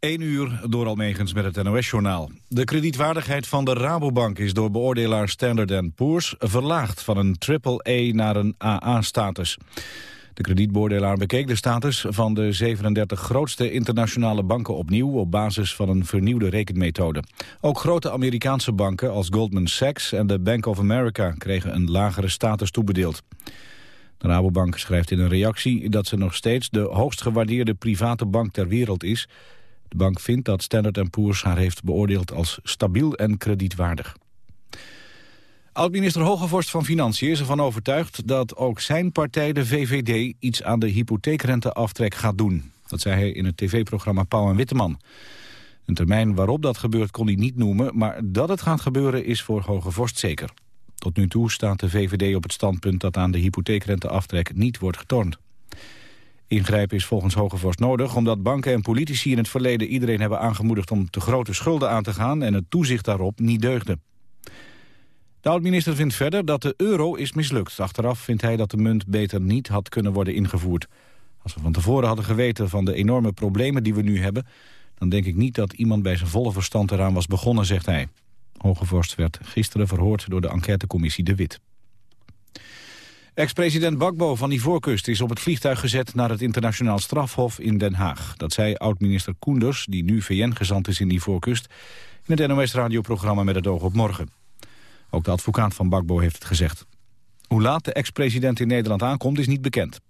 1 uur door Almegens met het NOS-journaal. De kredietwaardigheid van de Rabobank is door beoordelaar Standard Poor's verlaagd van een triple-E naar een AA-status. De kredietbeoordelaar bekeek de status van de 37 grootste internationale banken opnieuw op basis van een vernieuwde rekenmethode. Ook grote Amerikaanse banken als Goldman Sachs en de Bank of America kregen een lagere status toebedeeld. De Rabobank schrijft in een reactie dat ze nog steeds de hoogst gewaardeerde private bank ter wereld is. De bank vindt dat Standard Poor's haar heeft beoordeeld als stabiel en kredietwaardig. Oud-minister Hogevorst van Financiën is ervan overtuigd dat ook zijn partij, de VVD, iets aan de hypotheekrenteaftrek gaat doen. Dat zei hij in het tv-programma Pauw en Witteman. Een termijn waarop dat gebeurt kon hij niet noemen, maar dat het gaat gebeuren is voor Hogevorst zeker. Tot nu toe staat de VVD op het standpunt dat aan de hypotheekrenteaftrek niet wordt getornd. Ingrijpen is volgens Hogevorst nodig omdat banken en politici in het verleden iedereen hebben aangemoedigd om te grote schulden aan te gaan en het toezicht daarop niet deugde. De oud-minister vindt verder dat de euro is mislukt. Achteraf vindt hij dat de munt beter niet had kunnen worden ingevoerd. Als we van tevoren hadden geweten van de enorme problemen die we nu hebben... dan denk ik niet dat iemand bij zijn volle verstand eraan was begonnen, zegt hij. Hogevorst werd gisteren verhoord door de enquêtecommissie De Wit. Ex-president Bakbo van Ivoorkust is op het vliegtuig gezet naar het internationaal strafhof in Den Haag. Dat zei oud-minister Koenders, die nu VN-gezant is in Ivoorkust, in het NOS-radioprogramma Met het oog op morgen. Ook de advocaat van Bakbo heeft het gezegd. Hoe laat de ex-president in Nederland aankomt is niet bekend.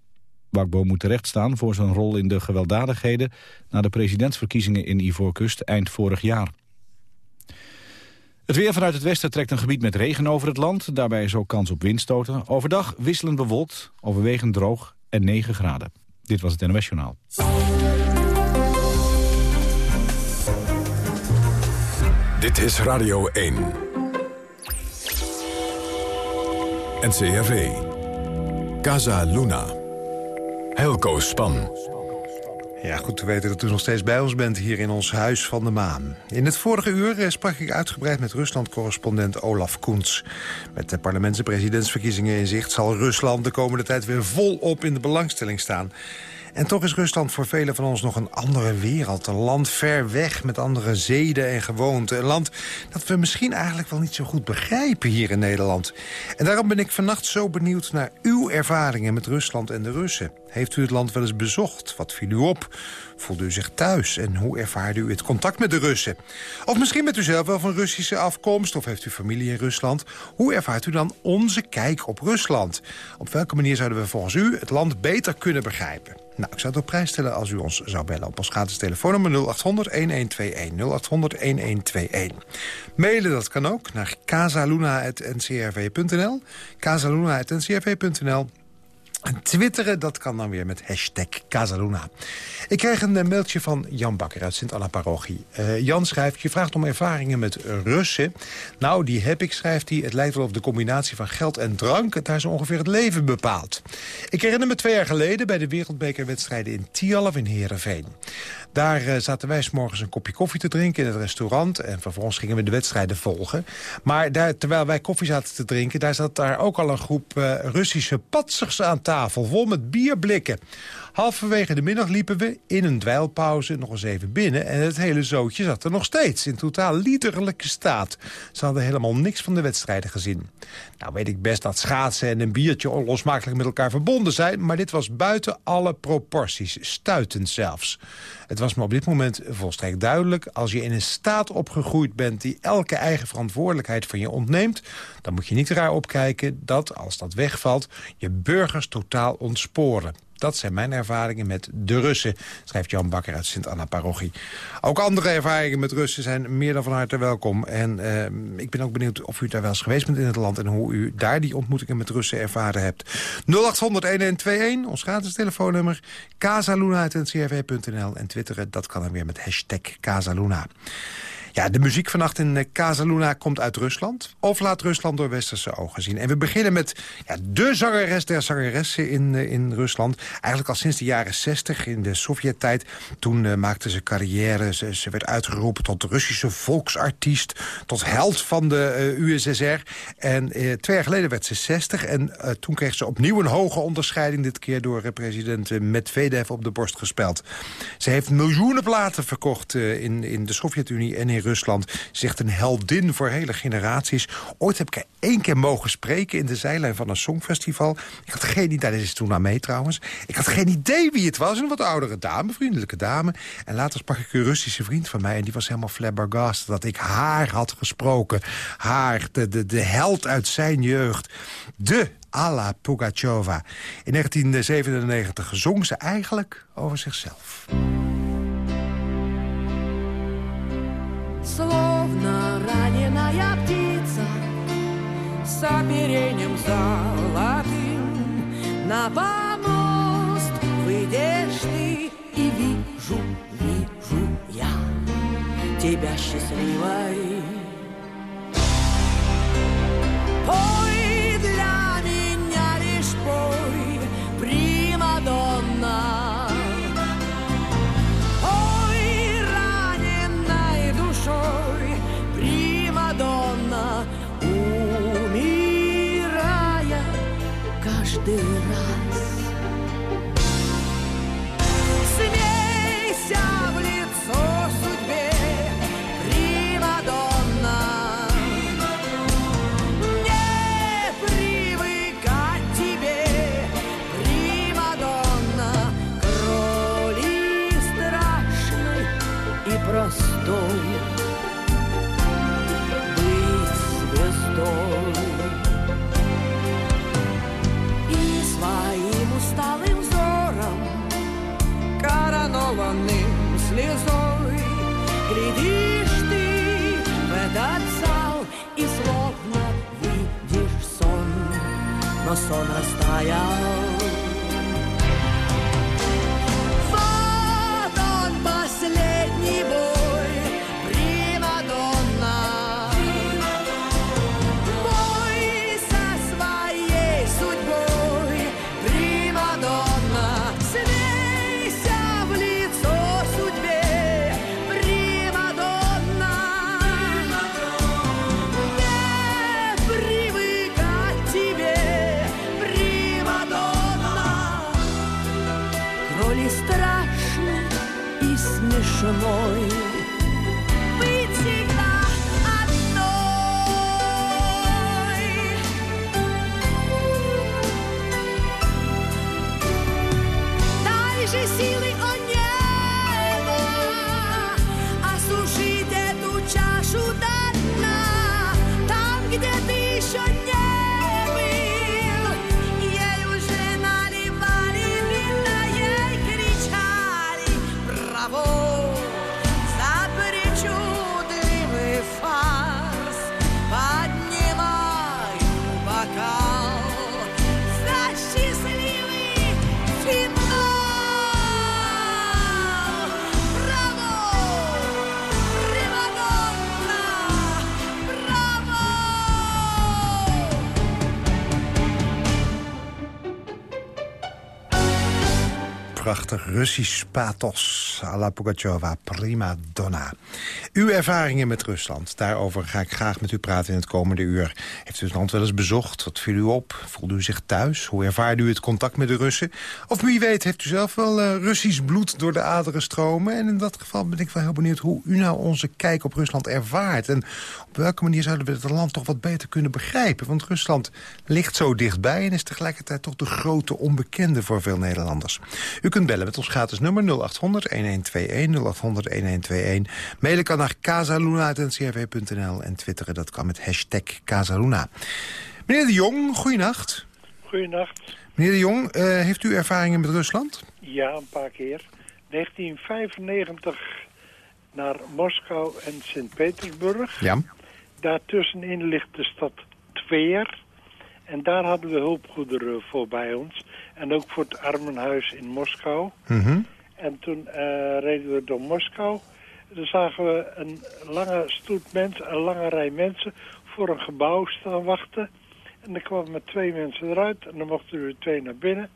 Bakbo moet terechtstaan voor zijn rol in de gewelddadigheden... na de presidentsverkiezingen in Ivoorkust eind vorig jaar. Het weer vanuit het westen trekt een gebied met regen over het land. Daarbij is ook kans op windstoten. Overdag wisselend bewolkt, overwegend droog en 9 graden. Dit was het NOS Journaal. Dit is Radio 1. NCRV. Casa Luna. Helco Span. Ja, goed te weten dat u nog steeds bij ons bent hier in ons Huis van de Maan. In het vorige uur eh, sprak ik uitgebreid met Rusland-correspondent Olaf Koens. Met de parlements- en presidentsverkiezingen in zicht... zal Rusland de komende tijd weer volop in de belangstelling staan. En toch is Rusland voor velen van ons nog een andere wereld. Een land ver weg met andere zeden en gewoonten. Een land dat we misschien eigenlijk wel niet zo goed begrijpen hier in Nederland. En daarom ben ik vannacht zo benieuwd naar uw ervaringen met Rusland en de Russen. Heeft u het land wel eens bezocht? Wat viel u op? Voelde u zich thuis? En hoe ervaarde u het contact met de Russen? Of misschien bent u zelf wel van Russische afkomst... of heeft u familie in Rusland? Hoe ervaart u dan onze kijk op Rusland? Op welke manier zouden we volgens u het land beter kunnen begrijpen? Nou, ik zou het op prijs stellen als u ons zou bellen op ons gratis telefoonnummer 0800-1121. 0800-1121. Mailen, dat kan ook, naar casaluna.ncrv.nl. casaluna.ncrv.nl. En twitteren, dat kan dan weer met hashtag Casaluna. Ik krijg een eh, mailtje van Jan Bakker uit Sint-Anna-parochie. Uh, Jan schrijft, je vraagt om ervaringen met Russen. Nou, die heb ik, schrijft hij. Het lijkt wel of de combinatie van geld en drank... daar zo ongeveer het leven bepaalt. Ik herinner me twee jaar geleden bij de wereldbekerwedstrijden in Tialf in Heerenveen. Daar uh, zaten wij s morgens een kopje koffie te drinken in het restaurant... en vervolgens gingen we de wedstrijden volgen. Maar daar, terwijl wij koffie zaten te drinken... daar zat daar ook al een groep uh, Russische patsers aan tafel... vol met bierblikken. Halverwege de middag liepen we in een dweilpauze nog eens even binnen... en het hele zootje zat er nog steeds, in totaal liederlijke staat. Ze hadden helemaal niks van de wedstrijden gezien. Nou weet ik best dat schaatsen en een biertje onlosmakelijk met elkaar verbonden zijn... maar dit was buiten alle proporties, stuitend zelfs. Het was me op dit moment volstrekt duidelijk... als je in een staat opgegroeid bent die elke eigen verantwoordelijkheid van je ontneemt... dan moet je niet raar opkijken dat, als dat wegvalt, je burgers totaal ontsporen. Dat zijn mijn ervaringen met de Russen, schrijft Jan Bakker uit Sint-Anna-parochie. Ook andere ervaringen met Russen zijn meer dan van harte welkom. En uh, ik ben ook benieuwd of u daar wel eens geweest bent in het land... en hoe u daar die ontmoetingen met Russen ervaren hebt. 0800-1121, ons gratis telefoonnummer. Casaluna.ncrv.nl en twitteren, dat kan dan weer met hashtag Casaluna. Ja, de muziek vannacht in Casa Luna komt uit Rusland. Of laat Rusland door westerse ogen zien. En we beginnen met ja, de zangeres der zangeressen in, in Rusland. Eigenlijk al sinds de jaren 60 in de Sovjet-tijd. Toen uh, maakte ze carrière. Ze, werd uitgeroepen tot Russische volksartiest. Tot held van de USSR. En twee jaar geleden werd ze 60. En toen kreeg ze opnieuw een hoge onderscheiding. Dit keer door president Medvedev op de borst gespeld. Ze heeft miljoenen platen verkocht in, in de Sovjet-Unie en in. Ze zegt een heldin voor hele generaties. Ooit heb ik er één keer mogen spreken in de zijlijn van een songfestival. Ik had geen idee, dat is toen aan mee trouwens. Ik had geen idee wie het was. Een wat oudere dame, vriendelijke dame. En later sprak ik een Russische vriend van mij. En die was helemaal flabbergast dat ik haar had gesproken. Haar, de, de, de held uit zijn jeugd. De Alla Pugacheva. In 1997 zong ze eigenlijk over zichzelf. Словно раненая птица С оперением золотым. На помост выйдешь ты И вижу, вижу я Тебя счастливой Yeah. chemin Russisch pathos. Alla Pugacheva, prima donna. Uw ervaringen met Rusland, daarover ga ik graag met u praten in het komende uur. Heeft u het land wel eens bezocht? Wat viel u op? Voelde u zich thuis? Hoe ervaarde u het contact met de Russen? Of wie weet heeft u zelf wel eh, Russisch bloed door de aderen stromen? En in dat geval ben ik wel heel benieuwd hoe u nou onze kijk op Rusland ervaart. En op welke manier zouden we het land toch wat beter kunnen begrijpen? Want Rusland ligt zo dichtbij en is tegelijkertijd toch de grote onbekende voor veel Nederlanders. U kunt bellen met ons gratis nummer 0800-1121, 0800-1121. Mailen kan naar casaluna.ncrv.nl en twitteren dat kan met hashtag Casaluna. Meneer de Jong, goeienacht. Goedenacht. Meneer de Jong, eh, heeft u ervaringen met Rusland? Ja, een paar keer. 1995 naar Moskou en Sint-Petersburg. Ja. Daartussenin ligt de stad Tver. En daar hadden we hulpgoederen voor bij ons. En ook voor het armenhuis in Moskou. Mhm. En toen eh, reden we door Moskou. Dan zagen we een lange stoet mensen, een lange rij mensen voor een gebouw staan wachten. En dan kwamen met twee mensen eruit en dan mochten er weer twee naar binnen.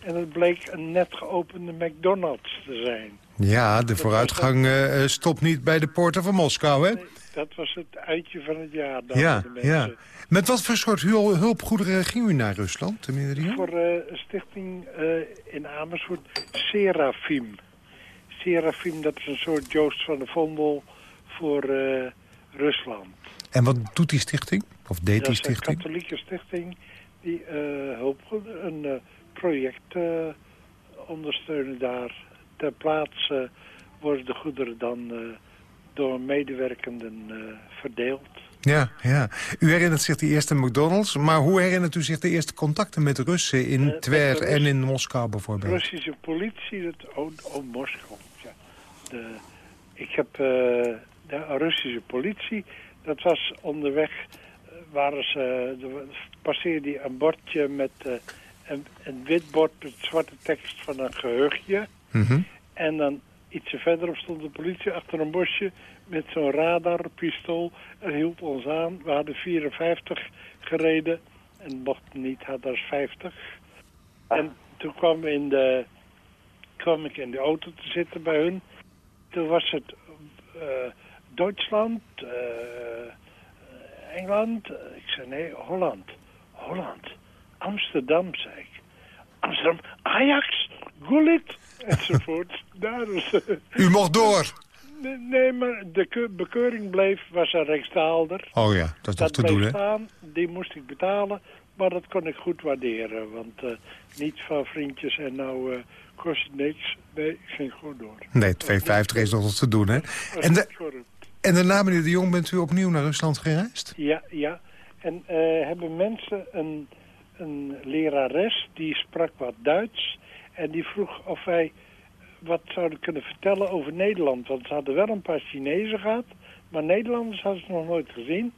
En het bleek een net geopende McDonald's te zijn. Ja, de vooruitgang eh, stopt niet bij de poorten van Moskou, hè? Nee, dat was het uitje van het jaar. Ja, ja. Met wat voor soort hul- hulpgoederen ging u naar Rusland, de? Voor een stichting in Amersfoort, Serafim. Serafim, dat is een soort Joost van de Vondel voor eh, Rusland. En wat doet die stichting? Of deed Dat die is een stichting? katholieke stichting die eh hulpgoed- een eh, project ondersteunen daar. Ter plaatse worden de goederen dan door medewerkenden verdeeld. Ja, ja. U herinnert zich de eerste McDonald's, maar hoe herinnert u zich de eerste contacten met Russen in de en in Moskou bijvoorbeeld? Russische politie, dat, oh, oh Moskou. De, ik heb eh, de Russische politie, dat was onderweg, eh, waren ze, er passeerde die een bordje met eh, een, een wit bord met zwarte tekst van een geheugje. Mhm. En dan ietsje verderop stond de politie achter een bosje met zo'n radarpistool en hield ons aan. We hadden 54 gereden en mochten niet, hadden er 50. En toen kwam, in de, kwam ik in de auto te zitten bij hun. Toen was het eh, Duitsland, eh, Engeland. Ik zei nee, Holland. Holland. Amsterdam, zei ik. Amsterdam, Ajax, Gullit, enzovoort. Daar is, U mocht door. nee, maar de ke- bekeuring bleef, was een Rijksdaalder. Oh ja, dat is Dat te doen, hè? staan, die moest ik betalen. Maar dat kon ik goed waarderen. Want eh, niet van vriendjes en nou eh, kost niks. Nee, ging gewoon door. Nee, 2,50 is nog wat te doen, hè? En, de, en daarna, meneer de Jong, bent u opnieuw naar Rusland gereisd? Ja, ja. En eh, hebben mensen een, een lerares die sprak wat Duits. En die vroeg of wij wat zouden kunnen vertellen over Nederland. Want ze hadden wel een paar Chinezen gehad. Maar Nederlanders hadden ze nog nooit gezien.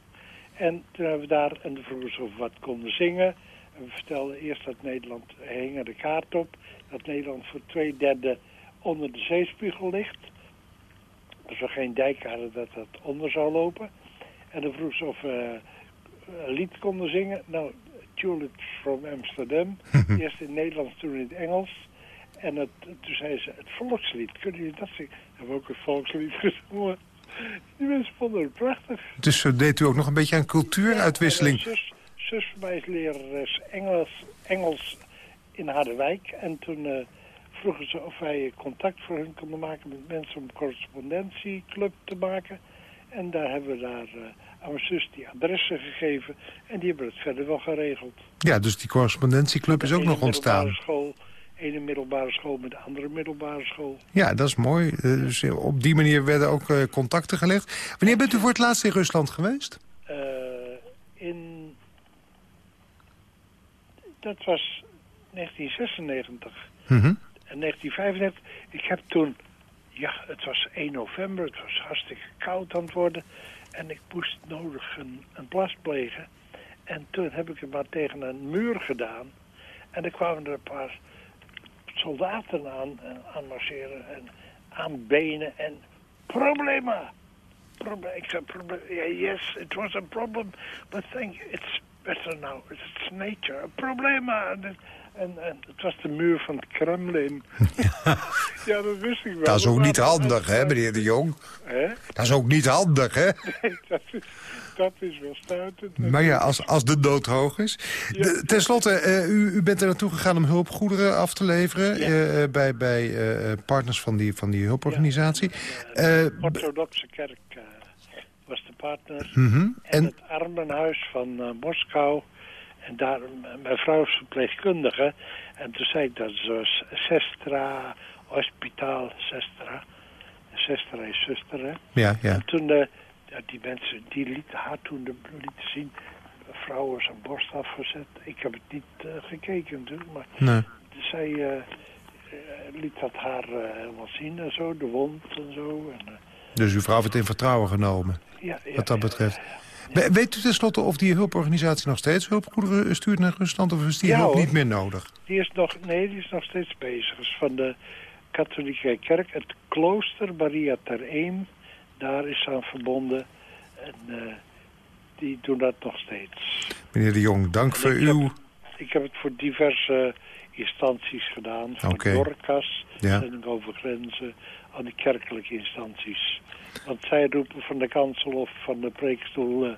En toen hebben we daar, en vroegen ze of we wat konden zingen. En we vertelden eerst dat Nederland, er hing er de kaart op, dat Nederland voor twee derde onder de zeespiegel ligt. Als we geen dijk hadden, dat dat onder zou lopen. En dan vroeg ze of we een lied konden zingen. Nou, Tulips from Amsterdam. Eerst in het Nederlands, toen in het Engels. En het, toen zei ze, het volkslied, kunnen jullie dat zingen? Hebben we ook een volkslied gezongen. Die mensen vonden het prachtig. Dus uh, deed u ook nog een beetje aan cultuuruitwisseling. Ja, eh, zus, zus van mij is lerares Engels, Engels in Harderwijk. En toen eh, vroegen ze of wij contact voor hun konden maken met mensen om een correspondentieclub te maken. En daar hebben we daar eh, aan mijn zus die adressen gegeven. En die hebben het verder wel geregeld. Ja, dus die correspondentieclub is ook nog ontstaan. School, ene middelbare school met de andere middelbare school. Ja, dat is mooi. Eh, Dus eh, op die manier werden ook eh, contacten gelegd. Wanneer bent u voor het laatst in Rusland geweest? Eh, in... Dat was 1996. Mhm. En 1995, ik heb toen, ja, het was 1 november, het was hartstikke koud aan het worden. En ik moest nodig een, een plas plegen. En toen heb ik het maar tegen een muur gedaan. En er kwamen er een paar soldaten aan, eh, aan marcheren en aan benen en problema. Proble ik zei, proble yeah, yes, it was a problem, but thank you, it's better now. It's nature, a problema. En, en, het was de muur van het Kremlin. ja, dat wist ik wel. Dat is ook niet handig, hè, meneer de Jong? Hè? Dat is ook niet handig, hè? Nee, dat is, dat is wel stuitend. Maar ja, als, als de dood hoog is. De, ten slotte, eh, u, u bent er naartoe gegaan om hulpgoederen af te leveren... Ja. eh, bij, bij eh, partners van die, van die hulporganisatie. Eh, De orthodoxe kerk eh, was de partner. mhm. En, En, het armenhuis van eh, Moskou. En daar, mijn vrouw is verpleegkundige. En toen zei ik dat zoals Sestra, hospitaal Sestra. Sestra is zuster, hè. ja, ja. En toen, eh, die mensen, die lieten haar toen de, lieten zien... vrouwen zijn borst afgezet. Ik heb het niet eh, gekeken natuurlijk, maar Nee. zij eh, eh, liet dat haar eh, helemaal zien en zo, de wond en zo. En, eh, Dus uw vrouw heeft het in vertrouwen genomen, ja, ja, wat dat ja, betreft. We- Weet u tenslotte of die hulporganisatie nog steeds hulpgoederen stuurt naar Rusland... of is die Ja, hulp niet meer nodig? Die is nog, nee, die is nog steeds bezig. Is van de katholieke kerk, het klooster Maria ter Eem, daar is aan verbonden. En eh, die doen dat nog steeds. Meneer de Jong, dank voor ik heb- uw... Ik heb het voor diverse instanties gedaan. Voor Oké. Dorcas, Ja. en over grenzen, aan die kerkelijke instanties. Want zij roepen van de kansel of van de preekstoel eh,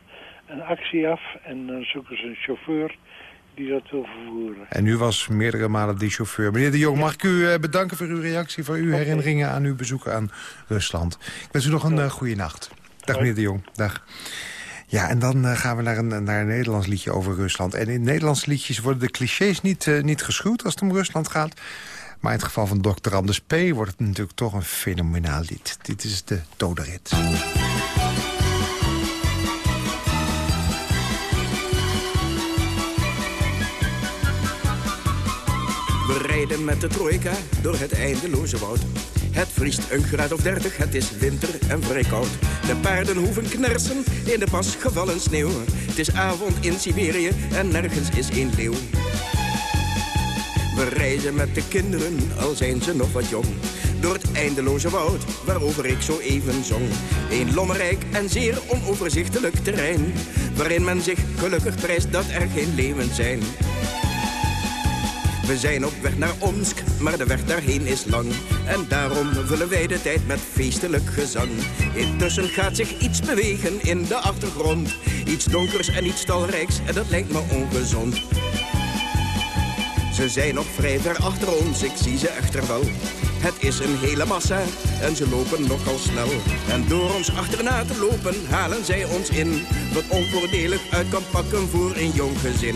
een actie af. En dan zoeken ze een chauffeur die dat wil vervoeren. En u was meerdere malen die chauffeur. Meneer de Jong, mag ik u eh, bedanken voor uw reactie... voor uw herinneringen aan uw bezoek aan Rusland. Ik wens u nog een uh, goede nacht. Dag, meneer de Jong. Dag. Ja, en dan uh, gaan we naar een, naar een Nederlands liedje over Rusland. En in Nederlandse liedjes worden de clichés niet, uh, niet geschuwd als het om Rusland gaat. Maar in het geval van Dr. Anders P. wordt het natuurlijk toch een fenomenaal lied. Dit is de Doderit. We rijden met de trojka door het eindeloze woud. Het vriest een graad of dertig, het is winter en vrij koud. De paarden hoeven knersen in de pas gevallen sneeuw. Het is avond in Siberië en nergens is een leeuw. We reizen met de kinderen, al zijn ze nog wat jong. Door het eindeloze woud, waarover ik zo even zong. Een lommerrijk en zeer onoverzichtelijk terrein. Waarin men zich gelukkig prijst dat er geen leeuwen zijn. We zijn op weg naar Omsk, maar de weg daarheen is lang. En daarom vullen wij de tijd met feestelijk gezang. Intussen gaat zich iets bewegen in de achtergrond. Iets donkers en iets talrijks, en dat lijkt me ongezond. Ze zijn nog vrij ver achter ons, ik zie ze echter wel. Het is een hele massa en ze lopen nogal snel. En door ons achterna te lopen halen zij ons in. Wat onvoordelig uit kan pakken voor een jong gezin.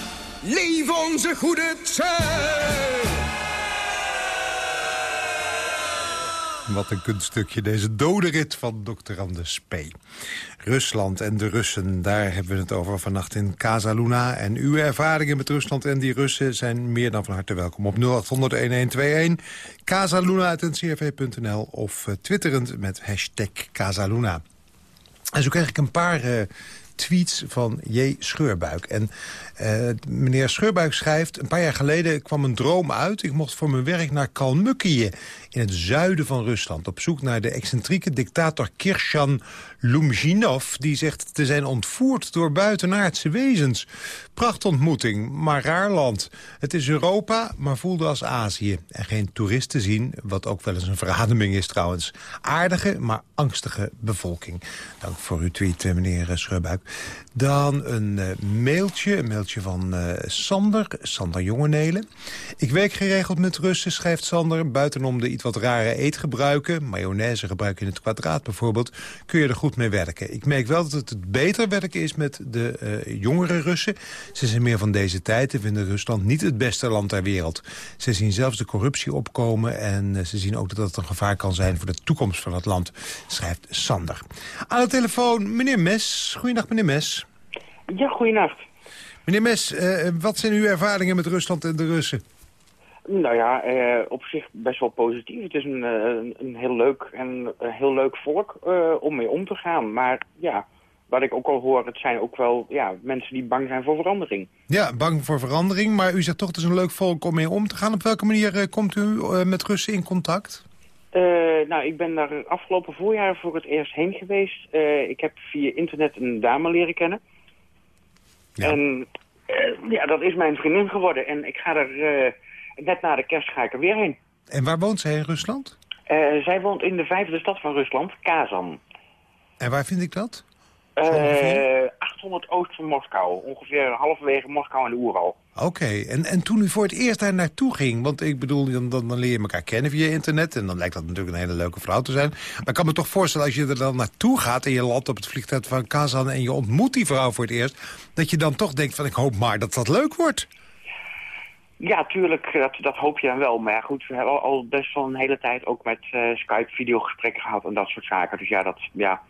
Leef onze goede tijd! Wat een kunststukje, deze dode rit van. Anders P. Rusland en de Russen, daar hebben we het over vannacht in Casa Luna. En uw ervaringen met Rusland en die Russen zijn meer dan van harte welkom. Op 0800-1121, casaluna.ncrv.nl of eh, twitterend met hashtag Casaluna. En zo kreeg ik een paar eh, tweets van J. Scheurbuik. En eh, meneer Scheurbuik schrijft... een paar jaar geleden kwam een droom uit. Ik mocht voor mijn werk naar Kalmykië in het zuiden van Rusland... op zoek naar de excentrieke dictator Kirshan Lumjinov... die zegt te zijn ontvoerd door buitenaardse wezens. Prachtontmoeting, maar raar land. Het is Europa, maar voelde als Azië. En geen toeristen zien, wat ook wel eens een verademing is trouwens. Aardige, maar angstige bevolking. Dank voor uw tweet, eh, meneer Scheurbuik. Dan een uh, mailtje, een mailtje van Sander, Sander Jongenelen. Ik werk geregeld met Russen, schrijft Sander. Buitenom de iets wat rare eetgebruiken, mayonaise gebruiken in het kwadraat bijvoorbeeld... kun je er goed mee werken. Ik merk wel dat het beter werken is met de uh, jongere Russen. Ze zijn meer van deze tijd en vinden Rusland niet het beste land ter wereld. Ze zien zelfs de corruptie opkomen en ze zien ook dat dat een gevaar kan zijn... voor de toekomst van het land, schrijft Sander. Aan de telefoon meneer Mes. Goedendag meneer Mes. Ja, goeienacht. Meneer Mes, uh, wat zijn uw ervaringen met Rusland en de Russen? Nou ja, uh, op zich best wel positief. Het is een, uh, een heel leuk en heel leuk volk om mee om te gaan. Maar ja, wat ik ook al hoor, het zijn ook wel ja, mensen die bang zijn voor verandering. Ja, bang voor verandering. Maar u zegt toch, het is een leuk volk om mee om te gaan. Op welke manier komt u met Russen in contact? nou, ik ben daar afgelopen voorjaar voor het eerst heen geweest. ik heb via internet een dame leren kennen. Ja. En ja, dat is mijn vriendin geworden. En ik ga er net na de kerst ga ik er weer heen. En waar woont zij in Rusland? Uh, zij woont in de vijfde stad van Rusland, Kazan. En waar vind ik dat? 800 oost van Moskou. Ongeveer halverwege Moskou en de Oeral. Oké, okay. en, en toen u voor het eerst daar naartoe ging... want ik bedoel, dan, dan, leer je elkaar kennen via internet... en dan lijkt dat natuurlijk een hele leuke vrouw te zijn. Maar ik kan me toch voorstellen, als je er dan naartoe gaat... en je landt op het vliegtuig van Kazan en je ontmoet die vrouw voor het eerst... dat je dan toch denkt van, ik hoop maar dat dat leuk wordt. Ja, tuurlijk, dat, dat hoop je dan wel. Maar goed, we hebben al best wel een hele tijd ook met uh, Skype-videogesprekken gehad... en dat soort zaken. Dus ja, dat, ja,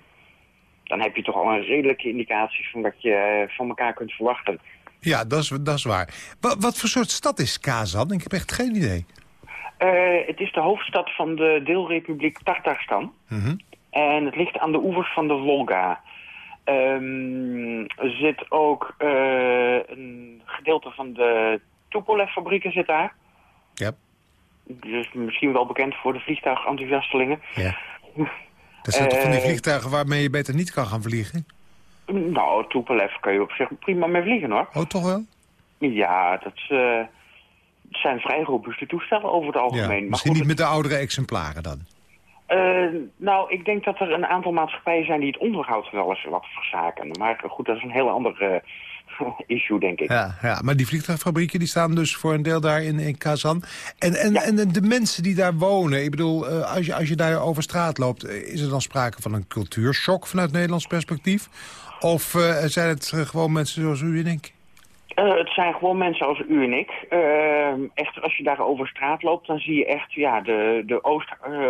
dan heb je toch al een redelijke indicatie... van wat je van elkaar kunt verwachten. Ja, dat is, dat is waar. Wat, wat voor soort stad is Kazan? Ik heb echt geen idee. Uh, het is de hoofdstad van de deelrepubliek Tatarstan. Mm -hmm. En het ligt aan de oevers van de Volga. Um, er zit ook uh, een gedeelte van de Tupolev-fabrieken zit daar. Ja. Dus misschien wel bekend voor de vliegtuigenthousiastelingen. Ja. Dat zijn toch van die vliegtuigen waarmee je beter niet kan gaan vliegen? Nou, Tupolev kan je op zich prima mee vliegen, hoor. Oh, toch wel? Ja, dat uh, zijn vrij robuuste toestellen over het algemeen. Ja, misschien goed, niet met de oudere exemplaren dan? Uh, nou, ik denk dat er een aantal maatschappijen zijn die het onderhoud wel eens wat verzaken. Maar goed, dat is een heel ander uh, issue, denk ik. Ja, ja, maar die vliegtuigfabrieken die staan dus voor een deel daar in, in Kazan. En, en, ja. en de mensen die daar wonen, ik bedoel, uh, als, je, als je daar over straat loopt... is er dan sprake van een cultuurshock vanuit Nederlands perspectief? Of uh, zijn het gewoon mensen zoals u en ik? Uh, het zijn gewoon mensen als u en ik. Uh, echt, als je daar over straat loopt, dan zie je echt ja, de, de, Oost,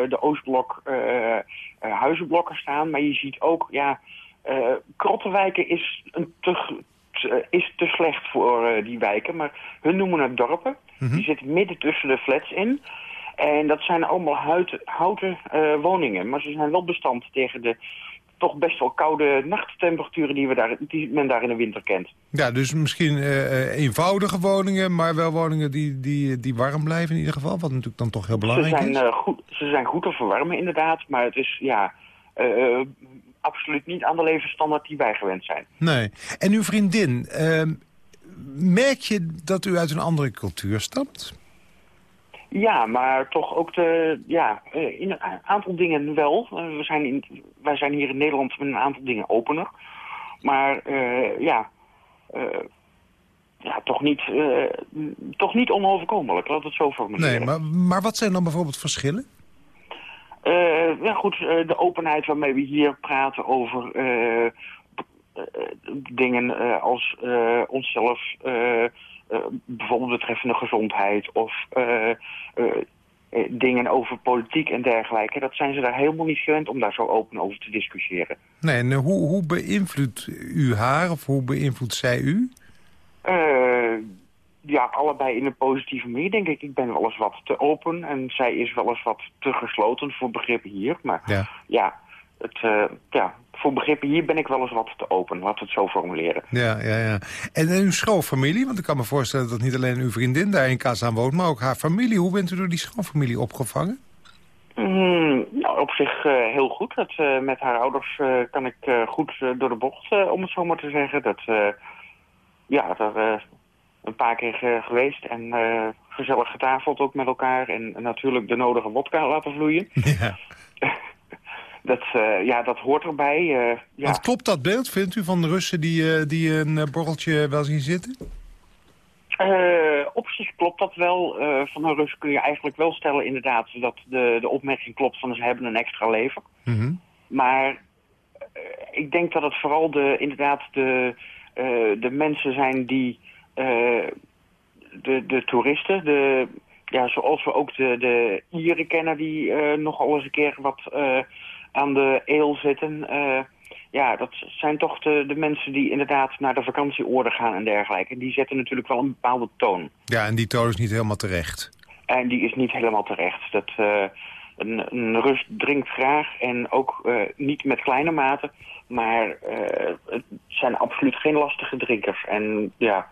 de Oostblok huizenblokken staan. Maar je ziet ook, ja, Krottenwijken is, een te, is te slecht voor die wijken. Maar hun noemen het dorpen. Mhm. Die zitten midden tussen de flats in. En dat zijn allemaal houten, houten woningen. Maar ze zijn wel bestand tegen de toch best wel koude nachttemperaturen die, we daar, die men daar in de winter kent. Ja, dus misschien eh, eh, eenvoudige woningen, maar wel woningen die, die, die warm blijven in ieder geval. Wat natuurlijk dan toch heel Ze belangrijk zijn, is. eh, goed, ze zijn goed te verwarmen inderdaad, maar het is ja, eh, eh, absoluut niet aan de levensstandaard die wij gewend zijn. Nee. En uw vriendin, ehm, merk je dat u uit een andere cultuur stamt? Ja, maar toch ook de, ja, eh, in een aantal dingen wel. Eh, we zijn in, wij zijn hier in Nederland met een aantal dingen opener. Maar eh, ja, ja toch, niet, toch niet onoverkomelijk, laat het zo formuleren. Nee, maar, maar wat zijn dan bijvoorbeeld verschillen? Eh, ja, goed, eh, de openheid waarmee we hier praten over eh, dingen als onszelf, bijvoorbeeld betreffende gezondheid of dingen over politiek en dergelijke. Dat zijn ze daar helemaal niet gewend om daar zo open over te discussiëren. Nee, en hoe, hoe beïnvloedt u haar of hoe beïnvloedt zij u? Eh, ja, allebei in een positieve manier, denk ik. Ik ben wel eens wat te open en zij is wel eens wat te gesloten voor begrippen hier. Maar Ja. ja, het, eh, ja, voor begrippen hier ben ik wel eens wat te open, we het zo formuleren. Ja, ja, ja. En, en uw schoonfamilie, want ik kan me voorstellen dat niet alleen uw vriendin daar in Kazaan woont, maar ook haar familie. Hoe bent u door die schoonfamilie opgevangen? Mm, nou, op zich eh, heel goed. Dat, eh, met haar ouders kan ik goed door de bocht, om het zo maar te zeggen. Dat, ja, daar een paar keer eh, geweest en eh, gezellig getafeld ook met elkaar. En, natuurlijk de nodige wodka laten vloeien. Ja. Dat, eh, ja, dat hoort erbij. ja. Klopt dat beeld, vindt u, van de Russen die, die een borreltje wel zien zitten? Op zich klopt dat wel. Van een Rus kun je eigenlijk wel stellen inderdaad dat de, de opmerking klopt van ze hebben een extra lever. Mhm. Maar eh, ik denk dat het vooral de, inderdaad de, de mensen zijn die de, de toeristen, de, ja, zoals we ook de, de Ieren kennen die eh, nogal eens een keer wat eh, aan de eel zitten. Eh, ja, dat zijn toch de, de mensen die inderdaad naar de vakantieorde gaan en dergelijke. Die zetten natuurlijk wel een bepaalde toon. Ja, en die toon is niet helemaal terecht. En die is niet helemaal terecht. Dat, eh, een, een Rus drinkt graag en ook eh, niet met kleine mate. Maar eh, het zijn absoluut geen lastige drinkers. En ja,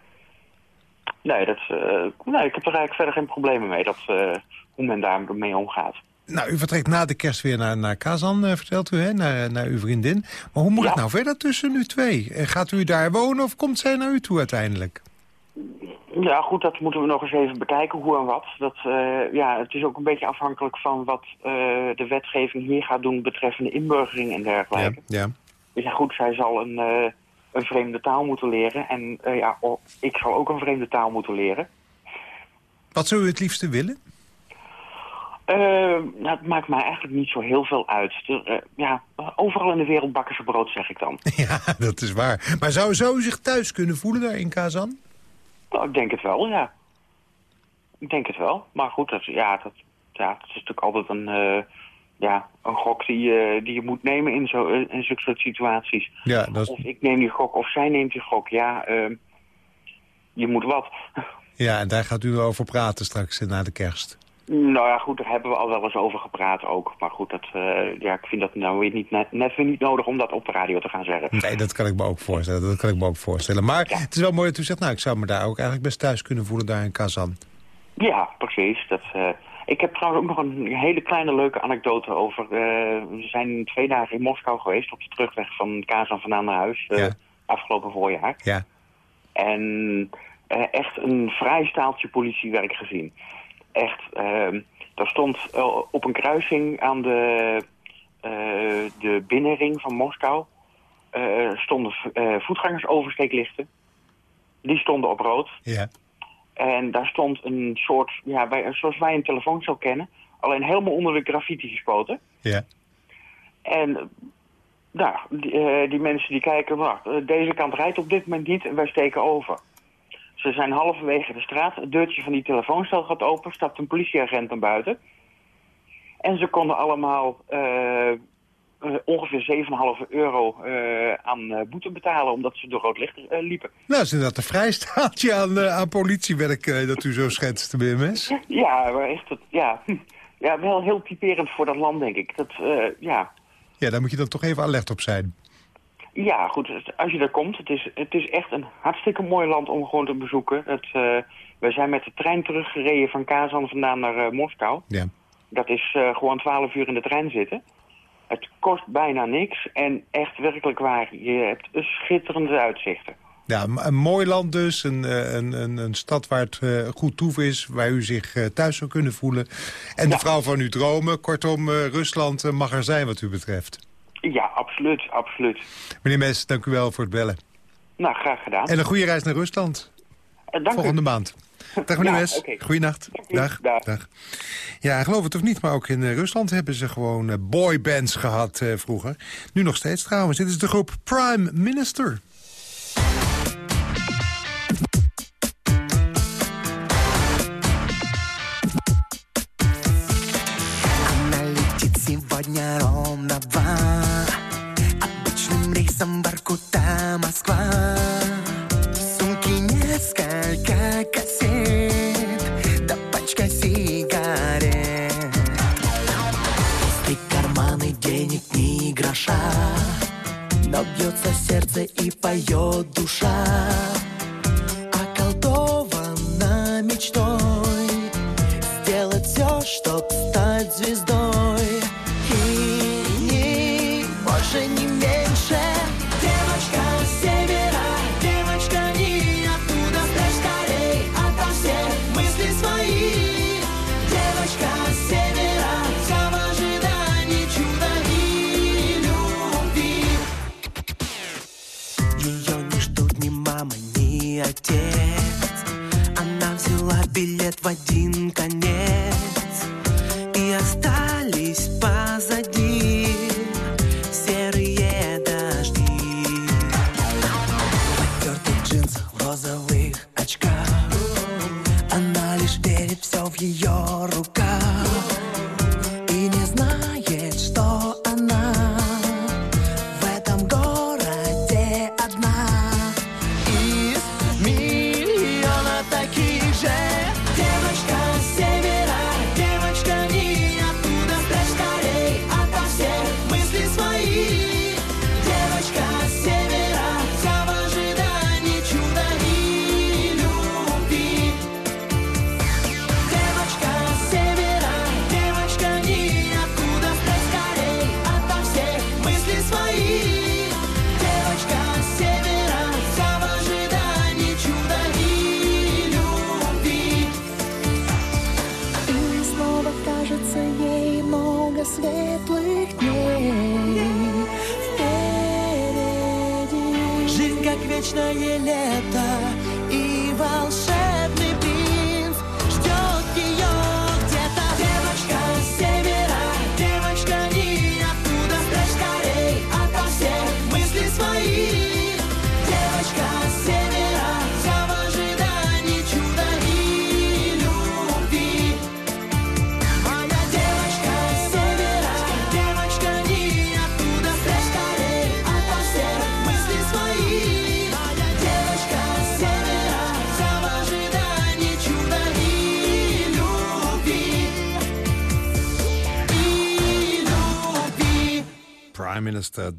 nee, dat, eh, nee ik heb er eigenlijk verder geen problemen mee. Dat, eh, hoe men daarmee omgaat. Nou, u vertrekt na de kerst weer naar, naar Kazan, eh, vertelt u, hè, naar, naar uw vriendin. Maar hoe moet het Ja. nou verder tussen u twee? Gaat u daar wonen of komt zij naar u toe uiteindelijk? Ja, goed, dat moeten we nog eens even bekijken, hoe en wat. Dat, ja, het is ook een beetje afhankelijk van wat de wetgeving hier gaat doen betreffende inburgering en dergelijke. ja. Ja goed, zij zal een, een vreemde taal moeten leren. En eh, ja, oh, ik zal ook een vreemde taal moeten leren. Wat zou u het liefste willen? Eh, nou, het maakt mij eigenlijk niet zo heel veel uit. Eh, ja, overal in de wereld bakken ze brood, zeg ik dan. Ja, dat is waar. Maar zou, zou u zich thuis kunnen voelen daar in Kazan? Nou, ik denk het wel, ja. Ik denk het wel. Maar goed, dat, ja, dat, ja, dat is natuurlijk altijd een, eh, ja, een gok die, je die je moet nemen in, zo, eh, in zulke soort situaties. Ja, dat is, Of ik neem die gok of zij neemt die gok. Ja, eh, je moet wat. ja, en daar gaat u over praten straks eh, na de kerst. Nou ja, goed, daar hebben we al wel eens over gepraat ook. Maar goed, dat, eh, ja, ik vind dat nou weer niet, net, net weer niet nodig om dat op de radio te gaan zeggen. Nee, dat kan ik me ook voorstellen. Dat kan ik me ook voorstellen. Maar Ja. het is wel mooi dat u zegt, nou, ik zou me daar ook eigenlijk best thuis kunnen voelen daar in Kazan. Ja, precies. Dat, eh, ik heb trouwens ook nog een hele kleine leuke anekdote over. eh, we zijn twee dagen in Moskou geweest op de terugweg van Kazan vandaan naar huis. eh, Ja. Afgelopen voorjaar. Ja. En eh, echt een vrij staaltje politiewerk gezien. Echt, ehm daar stond op een kruising aan de, de binnenring van Moskou... stonden voetgangersoversteeklichten. Die stonden op rood. Ja. En daar stond een soort, ja, zoals wij een telefoon zo kennen... alleen helemaal onder de graffiti gespoten. Ja. En nou, die, eh, die mensen die kijken, wacht, eh, deze kant rijdt op dit moment niet en wij steken over. Ze zijn halverwege de straat, het deurtje van die telefooncel gaat open, stapt een politieagent naar buiten. En ze konden allemaal eh, eh, ongeveer 7,5 euro eh, aan eh, boete betalen omdat ze door rood licht liepen. Nou, is inderdaad een vrijstaaltje aan, aan politiewerk dat u zo schetst, BMS. Ja, maar echt, het, ja, ja, wel heel typerend voor dat land, denk ik. Dat, ja, Ja, daar moet je dan toch even alert op zijn. Ja, goed, als je daar komt, het is, het is echt een hartstikke mooi land om gewoon te bezoeken. Het, we zijn met de trein teruggereden van Kazan vandaan naar Moskou. Ja. Dat is gewoon 12 uur in de trein zitten. Het kost bijna niks en echt werkelijk waar, je hebt schitterende uitzichten. Ja, een mooi land dus. Een, eh, een, een, een stad waar het eh, goed toe is. Waar u zich eh, thuis zou kunnen voelen. En de vrouw van uw dromen. Kortom, Rusland mag er zijn wat u betreft. Ja, absoluut, absoluut. Meneer Mes, dank u wel voor het bellen. Nou, graag gedaan. En een goede reis naar Rusland. Eh, dank Volgende u. maand. Dag meneer Ja. Goeienacht. Dank u. Dag. Dag. Ja, geloof het of niet, maar ook in eh, Rusland hebben ze gewoon eh, boybands gehad eh, vroeger. Nu nog steeds trouwens. Dit is de groep Prime Minister. Бьется сердце и поет душа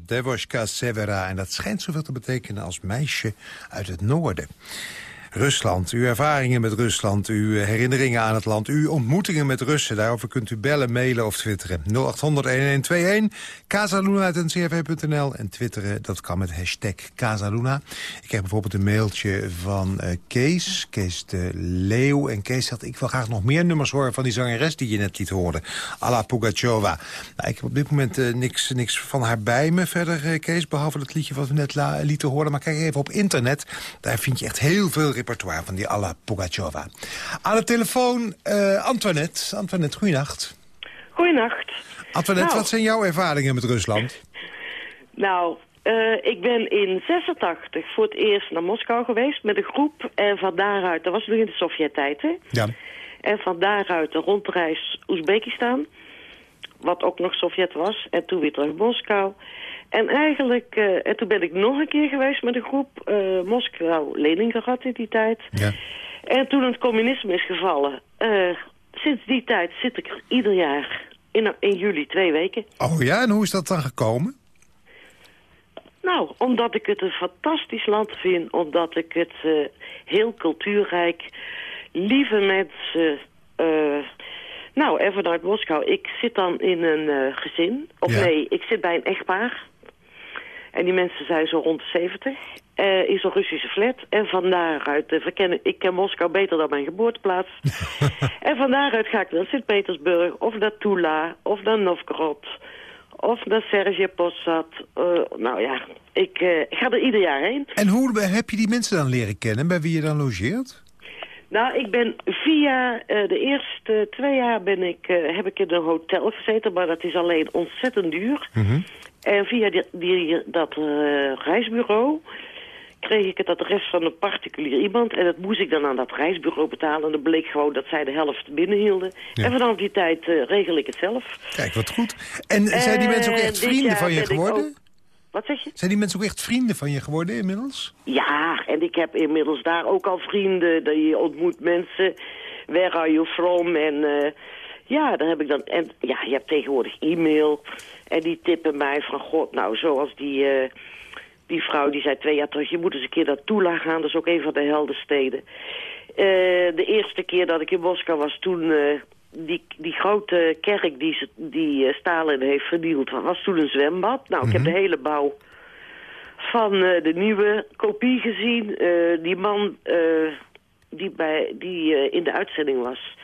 Devoshka Severa. En dat schijnt zoveel te betekenen als meisje uit het noorden. Rusland, uw ervaringen met Rusland, uw herinneringen aan het land... uw ontmoetingen met Russen, daarover kunt u bellen, mailen of twitteren. 0800-1121, casaluna.ncrv.nl en twitteren, dat kan met hashtag Casaluna. Ik kreeg bijvoorbeeld een mailtje van eh, Kees, Kees de Leeuw. En Kees zegt, ik wil graag nog meer nummers horen van die zangeres die je net liet horen. Alla Pugacheva. Nou, ik heb op dit moment eh, niks, niks van haar bij me verder, eh, Kees. Behalve dat liedje wat we net lieten horen. Maar kijk even op internet. Daar vind je echt heel veel repertoire van die Alla Pugacheva. Aan de telefoon eh, Antoinette. Antoinette, goeienacht. Goeienacht. Antoinette, Nou. wat zijn jouw ervaringen met Rusland? Nou, eh, ik ben in 86 voor het eerst naar Moskou geweest met een groep. En van daaruit, dat was nog in de Sovjet-tijd, hè? Ja. En van daaruit een rondreis Oezbekistan. Wat ook nog Sovjet was. En toen weer terug Moskou. En eigenlijk, eh, en toen ben ik nog een keer geweest met een groep. eh, Moskou, Leningrad in die tijd. Ja. En toen het communisme is gevallen. eh, sinds die tijd zit ik er ieder jaar In, in juli, twee weken. Oh ja, en hoe is dat dan gekomen? Nou, omdat ik het een fantastisch land vind. Omdat ik het eh, heel cultuurrijk, lieve mensen... eh, nou, en vanuit Moskou. Ik zit dan in een eh, gezin. Of Ja. nee, ik zit bij een echtpaar. En die mensen zijn zo rond de 70. eh in zo'n Russische flat. En van daaruit, eh, verkennen, ik ken Moskou beter dan mijn geboorteplaats. en van daaruit ga ik naar Sint-Petersburg, of naar Tula, of naar Novgorod, of naar Sergej Posad. Eh, nou ja, ik, ga er ieder jaar heen. En hoe heb je die mensen dan leren kennen, bij wie je dan logeert? Nou, ik ben via de eerste twee jaar ben ik, heb ik in een hotel gezeten, maar dat is alleen ontzettend duur. En via die, die, dat eh, reisbureau kreeg ik het adres van een particulier iemand. En dat moest ik dan aan dat reisbureau betalen. En dan bleek gewoon dat zij de helft binnenhielden. Ja. En vanaf die tijd eh, regel ik het zelf. Kijk, wat goed. En zijn die mensen ook Eh, echt vrienden van je geworden? ook- Wat zeg je? Zijn die mensen ook echt vrienden van je geworden inmiddels? Ja, en ik heb inmiddels daar ook al vrienden. Dat Je ontmoet mensen. Where are you from? En ja, daar heb ik dan... En ja, je hebt tegenwoordig e-mail. En die tippen mij van... God, nou, zoals die... eh, die vrouw die zei twee jaar terug... je moet eens een keer naar Tula gaan. Dat is ook een van de heldensteden. Eh, de eerste keer dat ik in Moskou was, toen... eh, die, die grote kerk die, ze, die Stalin heeft vernield, was toen een zwembad. Nou, ik heb de hele bouw van de nieuwe kopie gezien. Die man die, bij, die in de uitzending was.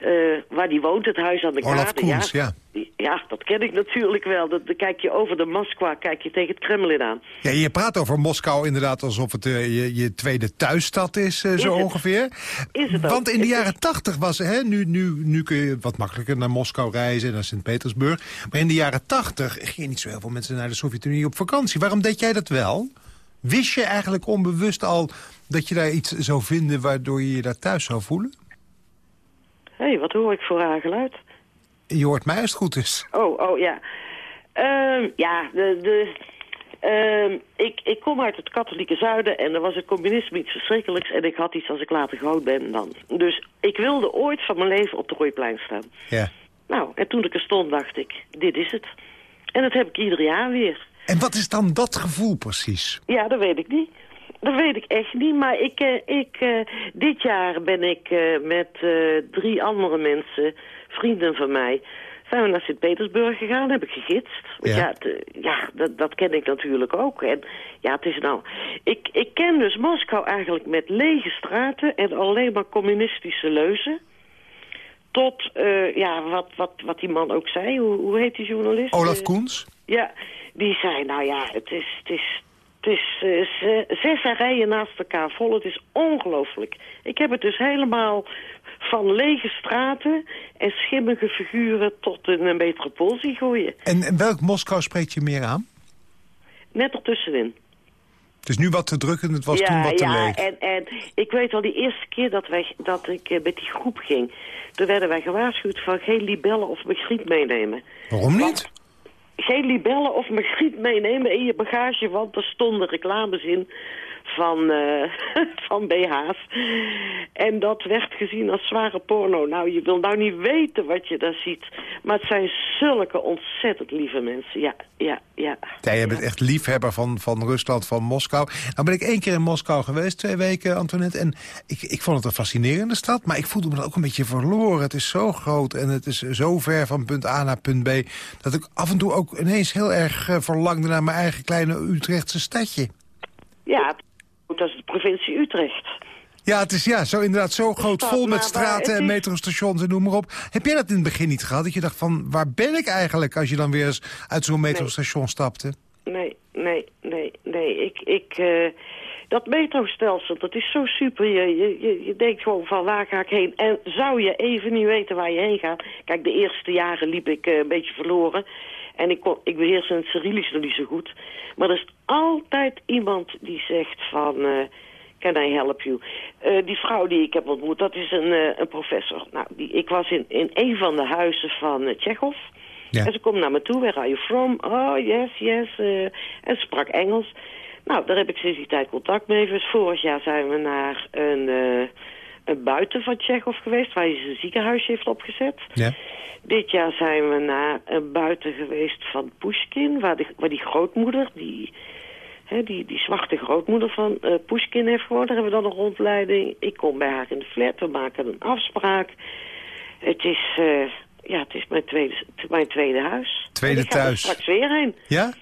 Eh, waar die woont, het huis aan de Olaf kade. Koens, ja. Ja, dat ken ik natuurlijk wel. Dat, dan kijk je over de Moskwa, kijk je tegen het Kremlin aan. Ja, je praat over Moskou inderdaad alsof het eh, je, je tweede thuisstad is, eh, zo het. ongeveer. Is het ook. Want in de jaren tachtig was, hè, nu, nu, nu kun je wat makkelijker naar Moskou reizen, naar Sint-Petersburg. Maar in de jaren tachtig gingen niet zo heel veel mensen naar de Sovjet-Unie op vakantie. Waarom deed jij dat wel? Wist je eigenlijk onbewust al dat je daar iets zou vinden waardoor je je daar thuis zou voelen? Hé, hey, wat hoor ik voor haar geluid? Je hoort mij als het goed is. Oh, oh, ja. Ehm, ja, de, de, ehm, ik, ik kom uit het katholieke zuiden en er was het communisme iets verschrikkelijks en ik had iets als ik later groot ben dan. Dus ik wilde ooit van mijn leven op de Rooiplein staan. Ja. Nou, en toen ik er stond dacht ik, dit is het. En dat heb ik ieder jaar weer. En wat is dan dat gevoel precies? Ja, dat weet ik niet. Dat weet ik echt niet, maar ik, eh, ik, eh, dit jaar ben ik eh, met drie andere mensen, vrienden van mij, zijn we naar Sint-Petersburg gegaan, heb ik gegidst. Ja. ja, ja dat, dat ken ik natuurlijk ook. En ja, het is nou... Ik, ik ken dus Moskou eigenlijk met lege straten en alleen maar communistische leuzen. Tot, ja, wat, wat, wat die man ook zei, hoe, hoe heet die journalist? Olaf Koens? ja, die zei, nou ja, het is, het is, het is eh, ze- zes rijen naast elkaar vol. Het is ongelooflijk. Ik heb het dus helemaal van lege straten en schimmige figuren tot een, een metropool zien groeien. En, en welk Moskou spreekt je meer aan? Net ertussenin. Het is nu wat te druk en het was ja, toen wat te ja, leeg. En, en ik weet wel, die eerste keer dat, wij, dat ik eh, met die groep ging... toen werden wij gewaarschuwd van geen libellen of magriet meenemen. Waarom niet? Geen libellen of magriet meenemen in je bagage, want er stonden reclames in van, eh, van BH's. En dat werd gezien als zware porno. Nou, je wil nou niet weten wat je daar ziet. Maar het zijn zulke ontzettend lieve mensen. Ja, ja, ja. Ja, jij bent echt liefhebber van, van Rusland, van Moskou. Nou ben ik één keer in Moskou geweest, twee weken, Antoinette. En ik, ik vond het een fascinerende stad, maar ik voelde me ook een beetje verloren. Het is zo groot en het is zo ver van punt A naar punt B... dat ik af en toe ook ineens heel erg eh, verlangde naar mijn eigen kleine Utrechtse stadje. Ja, dat is de provincie Utrecht. Ja, het is ja, zo, inderdaad zo groot, vol met straten en metrostations en noem maar op. Heb jij dat in het begin niet gehad? Dat je dacht van, waar ben ik eigenlijk als je dan weer eens uit zo'n metrostation stapte? Nee, nee, nee, nee. Ik, ik, eh, dat metrostelsel, dat is zo super. Je, je, je, je denkt gewoon van waar ga ik heen? En zou je even niet weten waar je heen gaat? Kijk, de eerste jaren liep ik eh, een beetje verloren. En ik, kon, ik beheers het Cyrillisch nog niet zo goed. Maar er is altijd iemand die zegt van... eh can I help you? Eh, die vrouw die ik heb ontmoet, dat is een, eh, een professor. Nou, die, ik was in, in een van de huizen van uh. Ja. En ze komt naar me toe, where are you from? Oh, yes, yes. en ze sprak Engels. Nou, daar heb ik sinds die tijd contact mee. Dus vorig jaar zijn we naar een, een buiten van Tsjechov geweest... waar hij zijn ziekenhuisje heeft opgezet. Ja. Dit jaar zijn we naar een buiten geweest van Pushkin... waar, de, waar die grootmoeder, die, hè, die, die zwarte grootmoeder van eh Pushkin heeft gewoond. Daar hebben we dan een rondleiding. Ik kom bij haar in de flat, we maken een afspraak. Het is, eh, ja, het is mijn tweede, mijn tweede huis. Tweede ik ga er thuis. straks weer heen. Ja?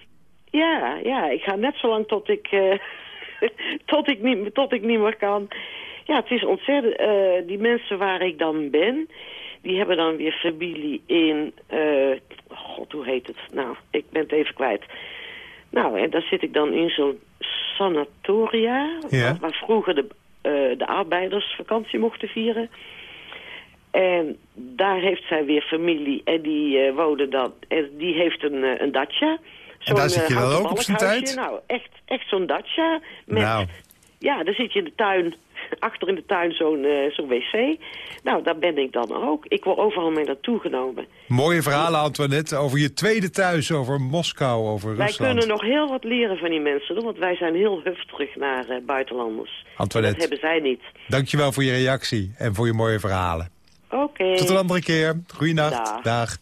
Ja, ja, ik ga net zo lang tot ik, eh, tot ik, niet, tot ik niet meer kan. Ja, het is ontzettend... eh, die mensen waar ik dan ben, die hebben dan weer familie in... eh, God, hoe heet het? Nou, ik ben het even kwijt. Nou, en daar zit ik dan in zo'n sanatoria... Ja. waar, waar vroeger de, eh, de arbeiders vakantie mochten vieren... En daar heeft zij weer familie en die eh wonen dan. En die heeft een, eh, een dacha. En daar zit je dan houten ook op zijn tijd? Nou, echt, echt zo'n dacha. Met, Nou. Ja, dan zit je in de tuin, achter in de tuin zo'n eh, zo'n wc. Nou, daar ben ik dan ook. Ik word overal mee naartoe genomen. Mooie verhalen, Antoinette, over je tweede thuis, over Moskou, over Wij Rusland. kunnen nog heel wat leren van die mensen, want wij zijn heel hufterig naar eh, buitenlanders. Antoinette. Dat hebben zij niet. Dankjewel voor je reactie en voor je mooie verhalen. Oké. Tot een andere keer. Goeienacht. Dag. Dag.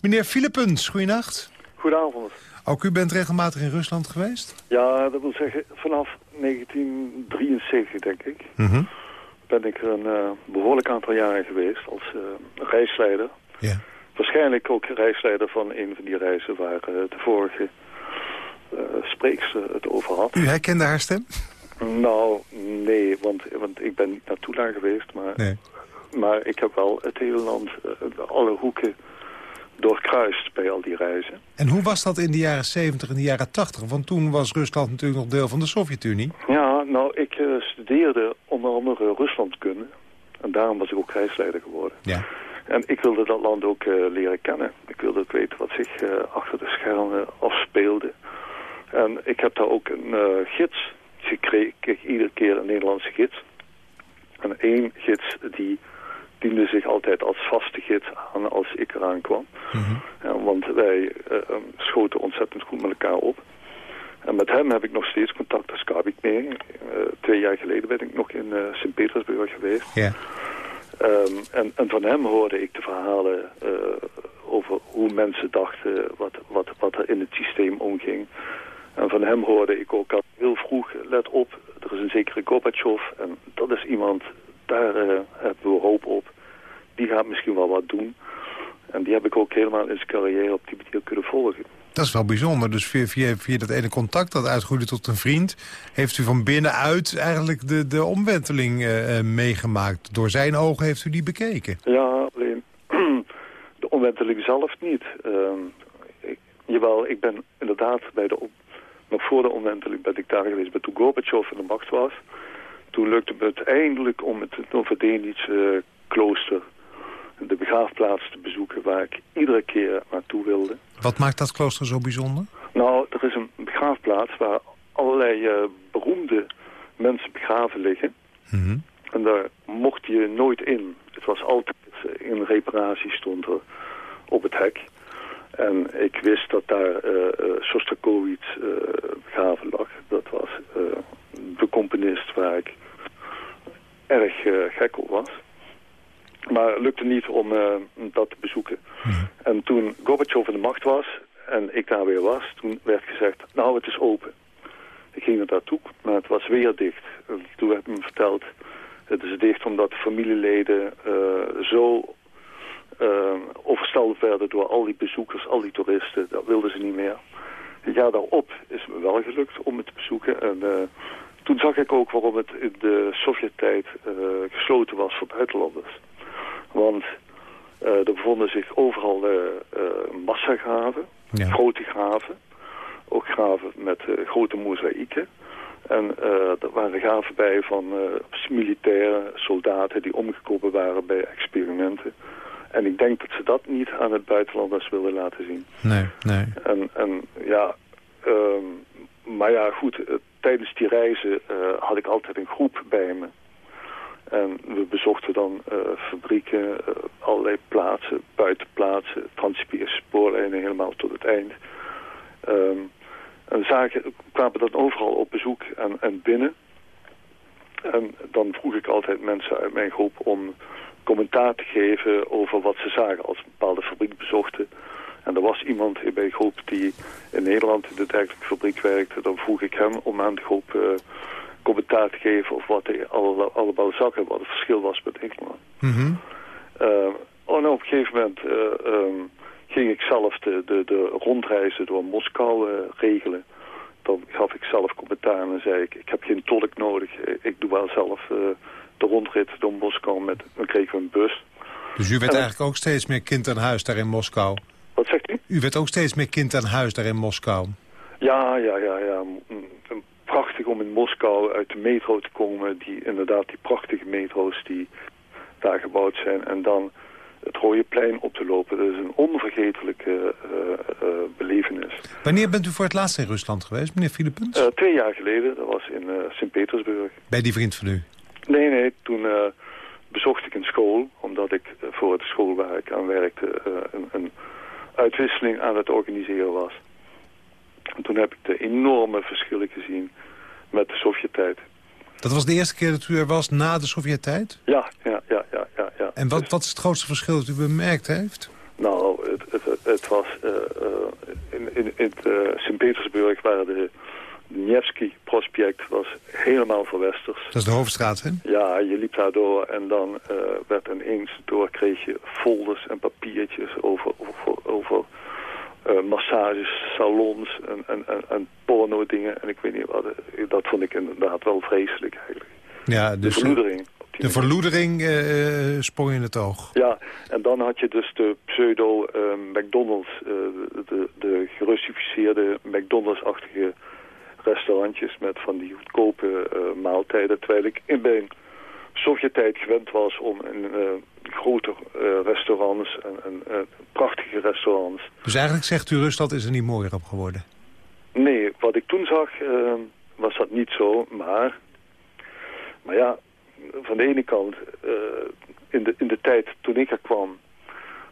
Meneer Philippens, goeienacht. Goedenavond. Ook u bent regelmatig in Rusland geweest? Ja, dat wil zeggen vanaf 1973 denk ik. Mhm. Ben ik er een eh, behoorlijk aantal jaren geweest als eh, reisleider. Ja. Waarschijnlijk ook reisleider van een van die reizen waar eh, de vorige spreekster het over had. U herkende haar stem? Nou, nee, want, want ik ben niet naartoe daar geweest. Maar, Nee. maar ik heb wel het hele land, alle hoeken doorkruist bij al die reizen. En hoe was dat in de jaren 70 en de jaren 80? Want toen was Rusland natuurlijk nog deel van de Sovjet-Unie. Ja, nou, ik eh, studeerde onder andere Ruslandkunde. En daarom was ik ook reisleider geworden. Ja. En ik wilde dat land ook eh, leren kennen. Ik wilde ook weten wat zich eh, achter de schermen afspeelde. En ik heb daar ook een gids gekregen. Ik kreeg iedere keer een Nederlandse gids. En één gids die diende zich altijd als vaste gids aan als ik eraan kwam. Ja, want wij eh, eh, schoten ontzettend goed met elkaar op. En met hem heb ik nog steeds contact, daar skype ik mee. Eh, twee jaar geleden ben ik nog in eh, Sint-Petersburg geweest. Ja. Ehm, en, en van hem hoorde ik de verhalen over hoe mensen dachten, wat, wat, wat er in het systeem omging. En van hem hoorde ik ook al heel vroeg, let op, er is een zekere Gorbachev en dat is iemand, daar eh, hebben we hoop op. Die gaat misschien wel wat doen. En die heb ik ook helemaal in zijn carrière op die manier kunnen volgen. Dat is wel bijzonder. Dus via, via, via dat ene contact dat uitgroeide tot een vriend... heeft u van binnenuit eigenlijk de, de omwenteling eh, eh, meegemaakt. Door zijn ogen heeft u die bekeken. Ja, alleen de omwenteling zelf niet. Ehm, ik, jawel, ik ben inderdaad bij de... Nog voor de omwenteling ben ik daar geweest. Maar toen Gorbachev in de macht was... Toen lukte me het eindelijk om het Novodenitse klooster... de begraafplaats te bezoeken waar ik iedere keer naartoe wilde. Wat maakt dat klooster zo bijzonder? Nou, er is een begraafplaats waar allerlei eh, beroemde mensen begraven liggen. En daar mocht je nooit in. Het was altijd eh, in reparatie stond er op het hek. En ik wist dat daar eh eh, Shostakovich eh, begraven lag. Dat was eh, de componist waar ik erg eh, gek op was. Maar het lukte niet om eh, dat te bezoeken. En toen Gorbachev in de macht was en ik daar weer was, toen werd gezegd, nou het is open. Ik ging er naartoe, maar het was weer dicht. En toen werd me verteld, het is dicht omdat de familieleden eh, zo overstelpt werden door al die bezoekers, al die toeristen. Dat wilden ze niet meer. Het jaar daarop is het me wel gelukt om het te bezoeken. En toen zag ik ook waarom het in de Sovjet-tijd eh, gesloten was voor buitenlanders. Want eh, er bevonden zich overal eh, massagraven, grote graven. Ook graven met grote mozaïeken. En er waren graven bij van militairen, soldaten die omgekomen waren bij experimenten. En ik denk dat ze dat niet aan het buitenlanders wilden laten zien. Nee, nee. En, en ja, ehm, maar ja, goed, tijdens die reizen eh, had ik altijd een groep bij me. En we bezochten dan eh, fabrieken, eh, allerlei plaatsen, buitenplaatsen, transsibische spoorlijnen helemaal tot het eind. Ehm, en kwamen dan overal op bezoek en, en binnen. En dan vroeg ik altijd mensen uit mijn groep om commentaar te geven over wat ze zagen als een bepaalde fabriek bezochten. En er was iemand in mijn groep die in Nederland in de dergelijke fabriek werkte. Dan vroeg ik hem om aan de groep eh, commentaar te geven of wat hij alle, allemaal zag en wat het verschil was met Engeland. Mhm. Uh, en op een gegeven moment eh, ehm, ging ik zelf de, de, de rondreizen door Moskou eh, regelen. Dan gaf ik zelf commentaar en zei ik, ik heb geen tolk nodig. Eh, Ik doe wel zelf eh, de rondrit door Moskou met, dan kregen we een bus. Dus u werd eigenlijk ook steeds meer kind aan huis daar in Moskou? Wat zegt u? U werd ook steeds meer kind aan huis daar in Moskou? Ja, ja, ja, ja. Prachtig om in Moskou uit de metro te komen. Die, inderdaad, die prachtige metro's die daar gebouwd zijn. En dan het Rode Plein op te lopen. Dat is een onvergetelijke eh, eh, belevenis. Wanneer bent u voor het laatst in Rusland geweest, meneer Philippens? Eh, twee jaar geleden, dat was in eh, Sint-Petersburg. Bij die vriend van u? Nee, nee, toen eh, bezocht ik een school. Omdat ik eh, voor de school waar ik aan werkte eh, een, een uitwisseling aan het organiseren was. En toen heb ik de enorme verschillen gezien met de Sovjet-tijd. Dat was de eerste keer dat u er was na de Sovjet-tijd? Ja, ja, ja, ja, ja. ja. En wat, wat is het grootste verschil dat u bemerkt heeft? Nou, het, het, het, was eh, eh, in, in, in het, eh, Sint-Petersburg waren de Nevsky-prospect was helemaal verwesters. Dat is de hoofdstraat, hè? Ja, je liep daar door en dan eh, werd ineens door kreeg je folders en papiertjes over, over, over eh, massages, salons en, en, en, en porno dingen. En ik weet niet wat, eh, dat vond ik inderdaad wel vreselijk eigenlijk. Ja, De dus verloedering. de verloedering sprong in het oog. Ja, en dan had je dus de pseudo McDonald's, eh, de, de gerussificeerde McDonald's-achtige restaurantjes met van die goedkope eh, maaltijden. Terwijl ik in mijn Sovjet-tijd gewend was om in eh, grote eh, restaurants en, en prachtige restaurants. Dus eigenlijk zegt u Rusland is er niet mooier op geworden. Nee, wat ik toen zag was dat niet zo, maar, maar ja, van de ene kant, in, de, in de tijd toen ik er kwam,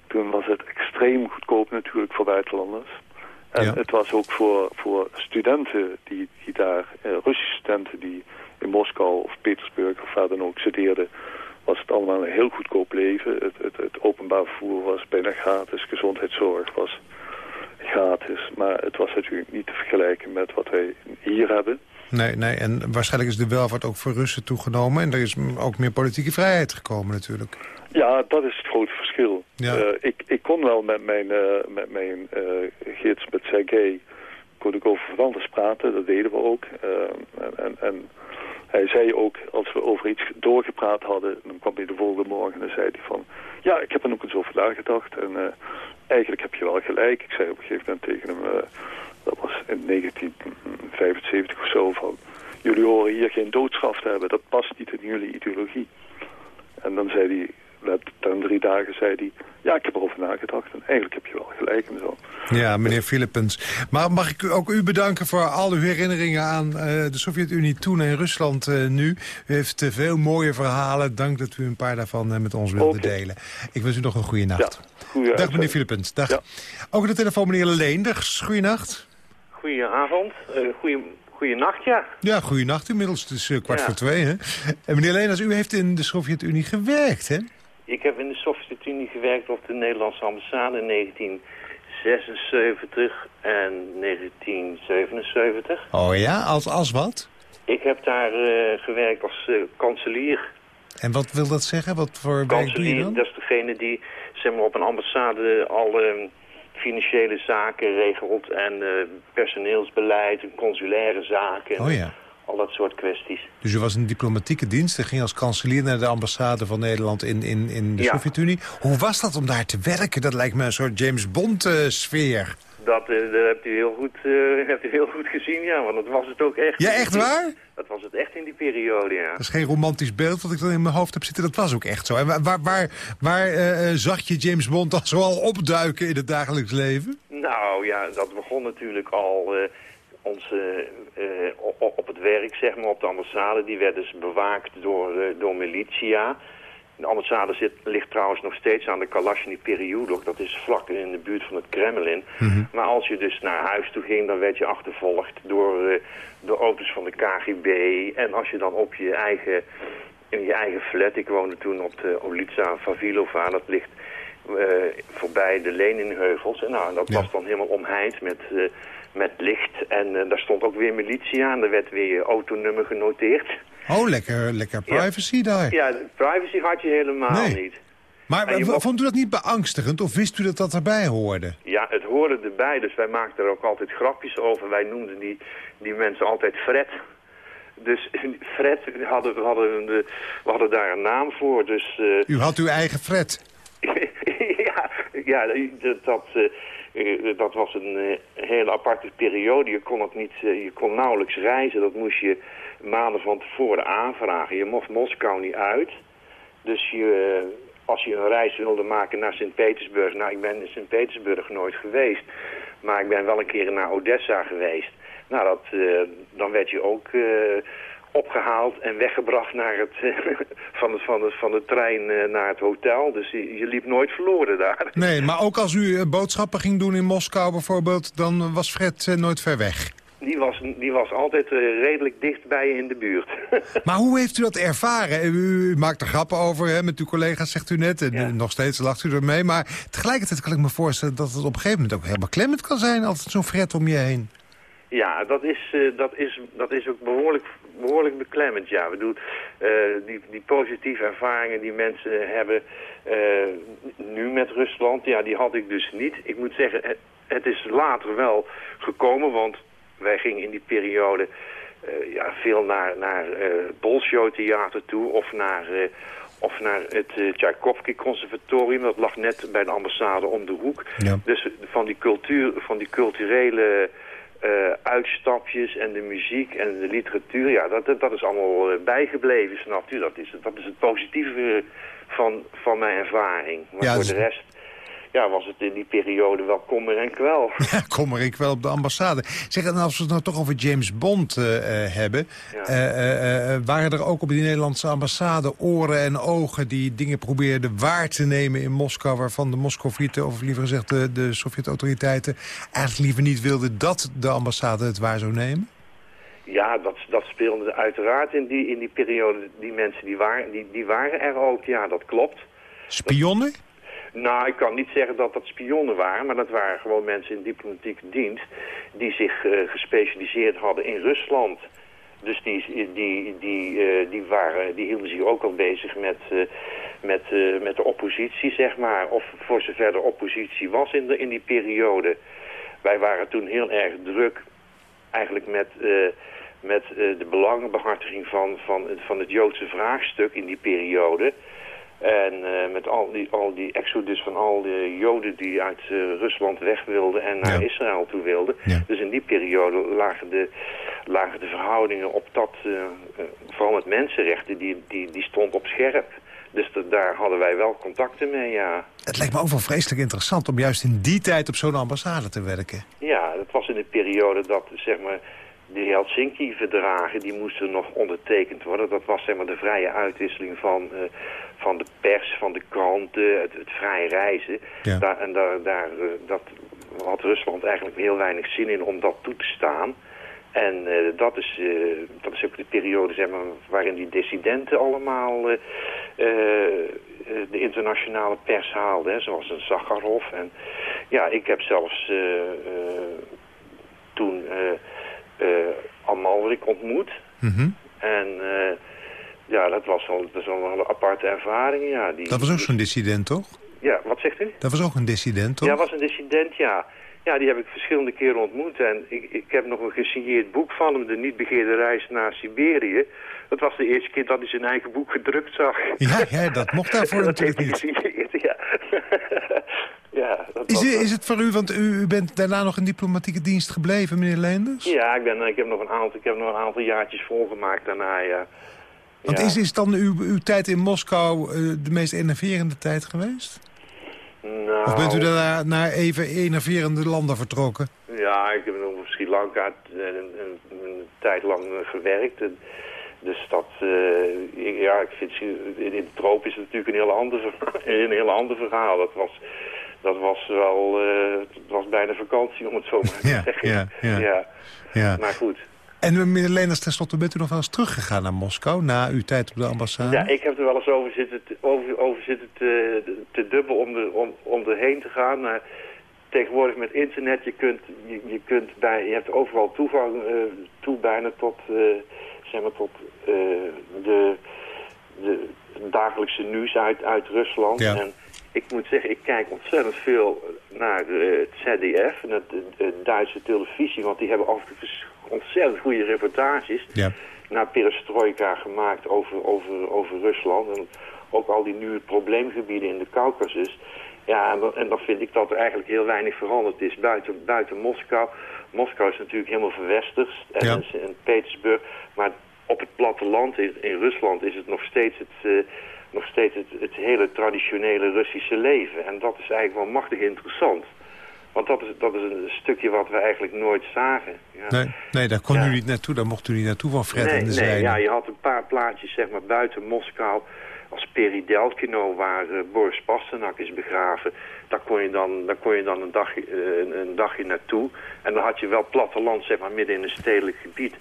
toen was het extreem goedkoop natuurlijk voor buitenlanders. En Ja. het was ook voor, voor studenten die, die daar, eh, Russische studenten die in Moskou of Petersburg of waar dan ook studeerden, was het allemaal een heel goedkoop leven. Het, het, het openbaar vervoer was bijna gratis, gezondheidszorg was gratis. Maar het was natuurlijk niet te vergelijken met wat wij hier hebben. Nee, nee, en waarschijnlijk is de welvaart ook voor Russen toegenomen... en er is ook meer politieke vrijheid gekomen natuurlijk. Ja, dat is het grote verschil. Ja. Eh, ik, ik kon wel met mijn, eh, met mijn eh, gids, met Ik over van alles praten. Dat deden we ook. Eh, en, en, hij zei ook, als we over iets doorgepraat hadden, dan kwam hij de volgende morgen en zei hij van... Ja, ik heb er ook eens over nagedacht en eh, eigenlijk heb je wel gelijk. Ik zei op een gegeven moment tegen hem, eh, dat was in 1975 of zo, van... Jullie horen hier geen doodstraf te hebben, dat past niet in jullie ideologie. En dan zei hij, net dan drie dagen zei hij... Ja, ik heb erover nagedacht en eigenlijk heb je wel gelijk en zo. Ja, meneer Philippens. Maar mag ik u ook u bedanken voor al uw herinneringen aan eh, de Sovjet-Unie toen en Rusland eh, nu. U heeft eh, veel mooie verhalen. Dank dat u een paar daarvan met ons wilde delen. Ik wens u nog een goede nacht. Goeie Dag meneer. Philippens. Dag. Ja. Ook de telefoon meneer Leenders. Goeienacht. Goedenavond, uh, goeie, goeienacht, ja. Ja, goeienacht. Inmiddels het is kwart Ja. voor twee. Hè? En meneer Leenders, u heeft in de Sovjet-Unie gewerkt, hè? Ik heb in de Sovjet-Unie gewerkt op de Nederlandse ambassade in 1976 en 1977. Oh ja, als, als wat? Ik heb daar eh, gewerkt als eh, kanselier. En wat wil dat zeggen? Wat voor werk doe je Kanselier, dan? dat is degene die zeg maar, op een ambassade alle financiële zaken regelt en eh, personeelsbeleid en consulaire zaken. Oh ja. Al dat soort kwesties. Dus u was in diplomatieke dienst en ging als kanselier naar de ambassade van Nederland in, in, in de Ja. Sovjet-Unie. Hoe was dat om daar te werken? Dat lijkt me een soort James Bond eh, sfeer. Dat, eh, dat hebt, u heel goed, eh, hebt u heel goed gezien, ja, want dat was het ook echt. Ja, echt waar? Dat was het echt in die periode, ja. Dat is geen romantisch beeld wat ik dan in mijn hoofd heb zitten. Dat was ook echt zo. En waar, waar, waar, waar zag je James Bond dan zoal opduiken in het dagelijks leven? Nou ja, dat begon natuurlijk al onze, eh, op het werk, zeg maar, op de ambassade. Die werd dus bewaakt door, eh, door militia. De ambassade zit, ligt trouwens nog steeds aan de Kalashny Periudok. Dat is vlak in de buurt van het Kremlin. Maar als je dus naar huis toe ging, dan werd je achtervolgd door eh, de auto's van de KGB. En als je dan op je eigen, in je eigen flat, ik woonde toen op de Olitsa Vavilova, dat ligt voorbij de Leninheuvels. En nou, dat was dan helemaal omheind met, eh, met licht. En eh, daar stond ook weer militie aan. Er werd weer je autonummer genoteerd. Oh, lekker, lekker privacy daar. Ja, privacy had je helemaal Nee. niet. Maar mocht- vond u dat niet beangstigend? Of wist u dat dat erbij hoorde? Ja, het hoorde erbij, dus wij maakten er ook altijd grapjes over. Wij noemden die, die mensen altijd Fred. Dus Fred, hadden, we, hadden, de- we hadden daar een naam voor. Dus eh, U had uw eigen Fred. ja, dat, dat, eh, eh, was een eh, hele aparte periode. Je kon, het niet, je kon nauwelijks reizen. Dat moest je maanden van tevoren aanvragen. Je mocht Moskou niet uit. Dus je, als je een reis wilde maken naar Sint-Petersburg... Nou, ik ben in Sint-Petersburg nooit geweest. Maar ik ben wel een keer naar Odessa geweest. Nou, dat, dan werd je ook opgehaald en weggebracht naar het, van, het, van, de, van de trein eh, naar het hotel. Dus je, je liep nooit verloren daar. Nee, maar ook als u eh, boodschappen ging doen in Moskou bijvoorbeeld... dan was Fred eh, nooit ver weg. Die was, die was altijd eh, redelijk dicht bij je in de buurt. Maar hoe heeft u dat ervaren? U, maakt er grappen over hè, met uw collega's, zegt u net. En eh, nog steeds lacht u ermee. Maar tegelijkertijd kan ik me voorstellen dat het op een gegeven moment ook heel beklemmend kan zijn. Altijd zo'n Fred om je heen. Ja, dat is, eh, dat is, dat is ook behoorlijk, behoorlijk beklemmend. Ja, ik bedoel, eh, die, die positieve ervaringen die mensen hebben eh, nu met Rusland, ja, die had ik dus niet. Ik moet zeggen, het, het is later wel gekomen, want wij gingen in die periode ja, veel naar, naar Bolshoi-theater toe of naar... of naar het eh, Tchaikovsky Conservatorium. Dat lag net bij de ambassade om de hoek. Ja. Dus van die, cultuur, van die culturele eh, uitstapjes en de muziek en de literatuur, ja, dat, dat, is allemaal eh, bijgebleven, snapt u? Dat is, dat is het positieve van, van mijn ervaring. Maar Ja, voor dus- de rest ja, was het in die periode wel kommer en kwel. Ja, kom maar ik wel op de ambassade. Zeg, en als we het nou toch over James Bond eh, eh, hebben... Ja. eh, waren er ook op die Nederlandse ambassade oren en ogen... die dingen probeerden waar te nemen in Moskou... waarvan de Moscovieten, of liever gezegd de, de Sovjet-autoriteiten... eigenlijk liever niet wilden dat de ambassade het waar zou nemen? Ja, dat, dat speelde uiteraard in die, in die periode. Die mensen die waren, die, die waren er ook, ja, dat klopt. Spionnen? Nou, ik kan niet zeggen dat dat spionnen waren, maar dat waren gewoon mensen in diplomatieke dienst die zich eh, gespecialiseerd hadden in Rusland. Dus die, die, die, eh, die, waren, die hielden zich ook al bezig met, eh, met, met de oppositie, zeg maar. Of voor zover de oppositie was in, de, in die periode. Wij waren toen heel erg druk eigenlijk met, met de belangenbehartiging van, van, van het Joodse vraagstuk in die periode. En eh, met al die, al die exodus van al de Joden die uit eh, Rusland weg wilden en naar Ja. Israël toe wilden. Dus in die periode lagen de, lagen de verhoudingen op dat, eh, vooral met mensenrechten, die, die, die stond op scherp. Dus daar hadden wij wel contacten mee, ja. Het lijkt me ook wel vreselijk interessant om juist in die tijd op zo'n ambassade te werken. Ja, dat was in de periode dat, zeg maar, de Helsinki-verdragen, die moesten nog ondertekend worden. Dat was, zeg maar, de vrije uitwisseling van, van de pers, van de kranten, het, het vrije reizen. Ja. Daar, en daar, daar, eh, dat had Rusland eigenlijk heel weinig zin in om dat toe te staan. En eh, dat, is, eh, dat is ook de periode zeg maar, waarin die dissidenten allemaal de internationale pers haalden. Hè, zoals een Sakharov. En ja, ik heb zelfs toen Amalrik ontmoet. Mhm. En ja, dat was wel, dat is wel een aparte ervaring. Ja, die, Dat was ook zo'n dissident, toch? Ja, wat zegt u? Dat was ook een dissident, toch? Ja, was een dissident, ja. Ja, die heb ik verschillende keren ontmoet. En ik, ik heb nog een gesigneerd boek van hem, De Niet Begeerde Reis naar Siberië. Dat was de eerste keer dat hij zijn eigen boek gedrukt zag. Ja, ja, dat mocht daarvoor dat natuurlijk niet. gesigneerd, ja. ja, dat Is, was is het voor u, want u, u bent daarna nog in diplomatieke dienst gebleven, meneer Leenders? Ja, ik, ben, ik, heb nog een aantal, ik heb nog een aantal jaartjes volgemaakt daarna, ja. Want Ja. is, is dan uw, uw tijd in Moskou eh, de meest enerverende tijd geweest? Nou, Of bent u daarna naar even enerverende landen vertrokken? Ja, ik heb nog op Sri Lanka een, een, een tijd lang eh, gewerkt. En Dus dat, eh, ik- ja, ik vind, in in de troop is het natuurlijk een heel ander, een heel ander verhaal. Dat was, dat was wel, eh, het was bijna vakantie om het zo maar te Ja, zeggen. ja, ja. ja. Ja. Maar goed. En meneer Leners, tenslotte, bent u nog wel eens teruggegaan naar Moskou... na uw tijd op de ambassade? Ja, ik heb er wel eens over zitten te, over, over zitten te, te dubben om, er, om, om erheen te gaan. Maar tegenwoordig met internet, je, kunt, je, je, kunt bij, je hebt overal toegang eh, toe bijna tot, eh, zeg maar tot eh, de, de dagelijkse nieuws uit, uit Rusland. Ja. En ik moet zeggen, ik kijk ontzettend veel naar het ZDF en het, de Duitse televisie. Want die hebben altijd vers- ontzettend goede reportages Ja. naar perestroika gemaakt over, over, over Rusland. En ook al die nieuwe probleemgebieden in de Caucasus. Ja, en dan, en dan vind ik dat er eigenlijk heel weinig veranderd is buiten, buiten Moskou. Moskou is natuurlijk helemaal verwesterd en, Ja. en Petersburg. Maar op het platteland in, in Rusland is het nog steeds het, eh, nog steeds het, het hele traditionele Russische leven. En dat is eigenlijk wel machtig interessant. Want dat is, dat is een stukje wat we eigenlijk nooit zagen. Ja. Nee, nee, daar kon u niet naartoe. Daar mocht u niet naartoe van Fred nee, en de nee, zijde. ja, je had een paar plaatjes zeg maar, buiten Moskou als Peridelkino, waar eh, Boris Pasternak is begraven. Daar kon je dan, daar kon je dan een, dagje, eh, een, een dagje naartoe. En dan had je wel platteland, zeg maar, midden in een stedelijk gebied.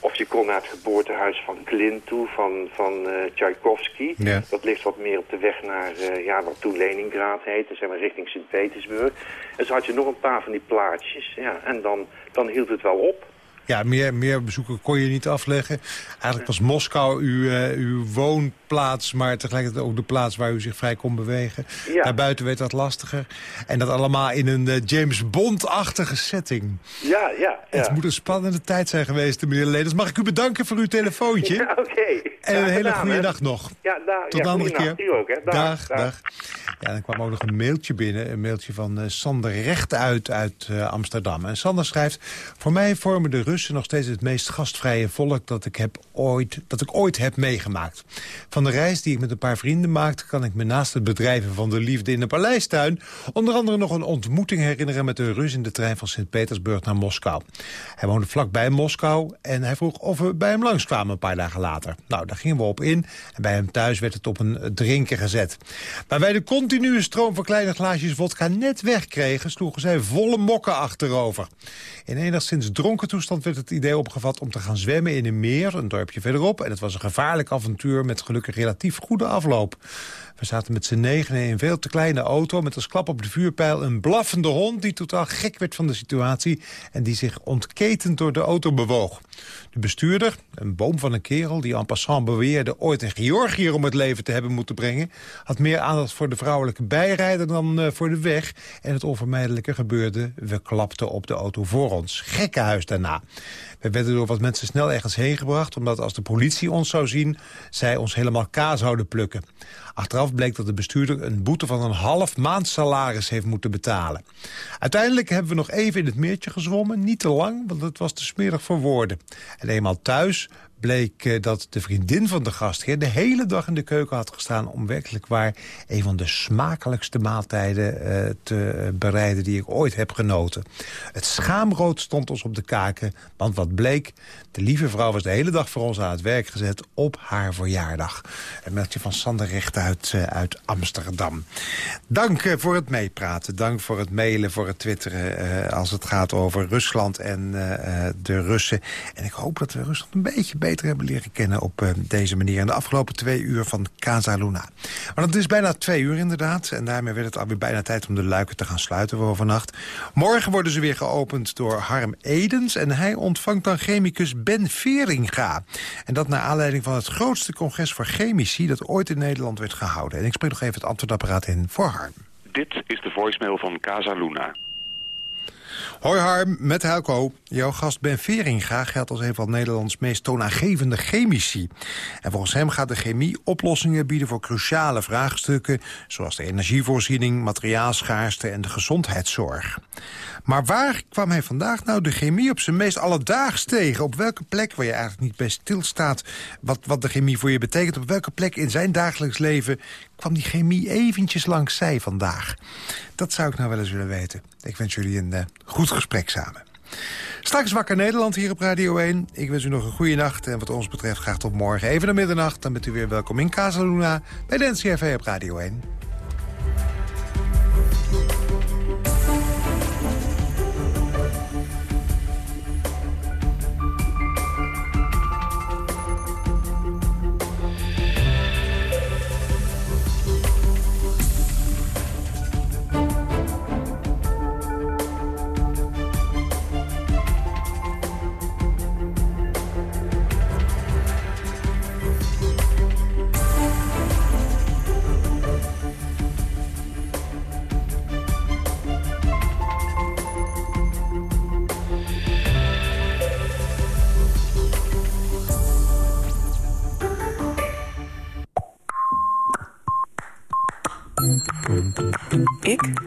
Of je kon naar het geboortehuis van Klint toe, van, van eh, Tchaikovsky. Ja. Dat ligt wat meer op de weg naar, ja, wat toen Leningrad heette, zeg maar, richting Sint-Petersburg. En zo had je nog een paar van die plaatjes, ja. En dan, dan hield het wel op. Ja, meer, meer bezoeken kon je niet afleggen. Eigenlijk was Moskou uw, uw woonplaats... maar tegelijkertijd ook de plaats waar u zich vrij kon bewegen. Ja. Daarbuiten werd dat lastiger. En dat allemaal in een eh, James Bond-achtige setting. Ja, ja, ja. Het moet een spannende tijd zijn geweest, meneer Leders. Mag ik u bedanken voor uw telefoontje? Ja, oké. En een hele gedaan, goede hè. dag nog. Ja, daar, Tot de andere keer. U ook, hè. Dag, dag. Ja, dan kwam ook nog een mailtje binnen. Een mailtje van eh, Sander Rechtuit uit eh, Amsterdam. En Sander schrijft... Voor mij vormen de Russen nog steeds het meest gastvrije volk... Dat ik, heb ooit, dat ik ooit heb meegemaakt. Van de reis die ik met een paar vrienden maakte... kan ik me naast het bedrijven van de liefde in de paleistuin... onder andere nog een ontmoeting herinneren met een Rus... in de trein van Sint-Petersburg naar Moskou. Hij woonde vlakbij Moskou en hij vroeg of we bij hem langskwamen een paar dagen later. Nou, daar gingen we op in en bij hem thuis werd het op een drinken gezet. Waar wij de continue stroom van kleine glaasjes vodka net wegkregen... sloegen zij volle mokken achterover. In enigszins dronken toestand werd het idee opgevat om te gaan zwemmen in een meer, een dorpje verderop. En het was een gevaarlijk avontuur met gelukkig relatief goede afloop. We zaten met z'n negenen in een veel te kleine auto... met als klap op de vuurpijl een blaffende hond... die totaal gek werd van de situatie... en die zich ontketend door de auto bewoog. De bestuurder, een boom van een kerel... die en passant beweerde ooit een Georgiër om het leven te hebben moeten brengen... had meer aandacht voor de vrouwelijke bijrijder dan eh, voor de weg. En het onvermijdelijke gebeurde. We klapten op de auto voor ons. Gekkenhuis daarna. We werden door wat mensen snel ergens heen gebracht... omdat als de politie ons zou zien... zij ons helemaal kaas zouden plukken. Achteraf bleek dat de bestuurder een boete van een half maand salaris heeft moeten betalen. Uiteindelijk hebben we nog even in het meertje gezwommen. Niet te lang, want het was te smerig voor woorden. En eenmaal thuis bleek eh, dat de vriendin van de gastheer... de hele dag in de keuken had gestaan om werkelijk waar... een van de smakelijkste maaltijden eh, te bereiden die ik ooit heb genoten. Het schaamrood stond ons op de kaken, want wat bleek... de lieve vrouw was de hele dag voor ons aan het werk gezet op haar verjaardag. Een mailtje van Sander Recht uit, eh, uit Amsterdam. Dank eh, voor het meepraten, dank voor het mailen, voor het twitteren... eh, als het gaat over Rusland en de Russen. En ik hoop dat we Rusland een beetje beter hebben leren kennen op deze manier... in de afgelopen twee uur van Casa Luna. Maar het is bijna twee uur inderdaad. En daarmee werd het alweer bijna tijd om de luiken te gaan sluiten voor vannacht. Morgen worden ze weer geopend door Harm Edens. En hij ontvangt dan chemicus Ben Veringa. En dat naar aanleiding van het grootste congres voor chemici... dat ooit in Nederland werd gehouden. En ik spreek nog even het antwoordapparaat in voor Harm. Dit is de voicemail van Casa Luna. Hoi Harm, met Helco. Jouw gast Ben Veringa geldt als een van Nederlands meest toonaangevende chemici. En volgens hem gaat de chemie oplossingen bieden voor cruciale vraagstukken... zoals de energievoorziening, materiaalschaarste en de gezondheidszorg. Maar waar kwam hij vandaag nou de chemie op zijn meest alledaags tegen? Op welke plek, waar je eigenlijk niet bij stilstaat... wat, wat de chemie voor je betekent... op welke plek in zijn dagelijks leven kwam die chemie eventjes langs zij vandaag? Dat zou ik nou wel eens willen weten. Ik wens jullie een eh, goed gesprek samen. Straks Wakker Nederland hier op Radio 1. Ik wens u nog een goede nacht en wat ons betreft graag tot morgen. Even naar middernacht, dan bent u weer welkom in Casaluna bij de NCRV op Radio 1.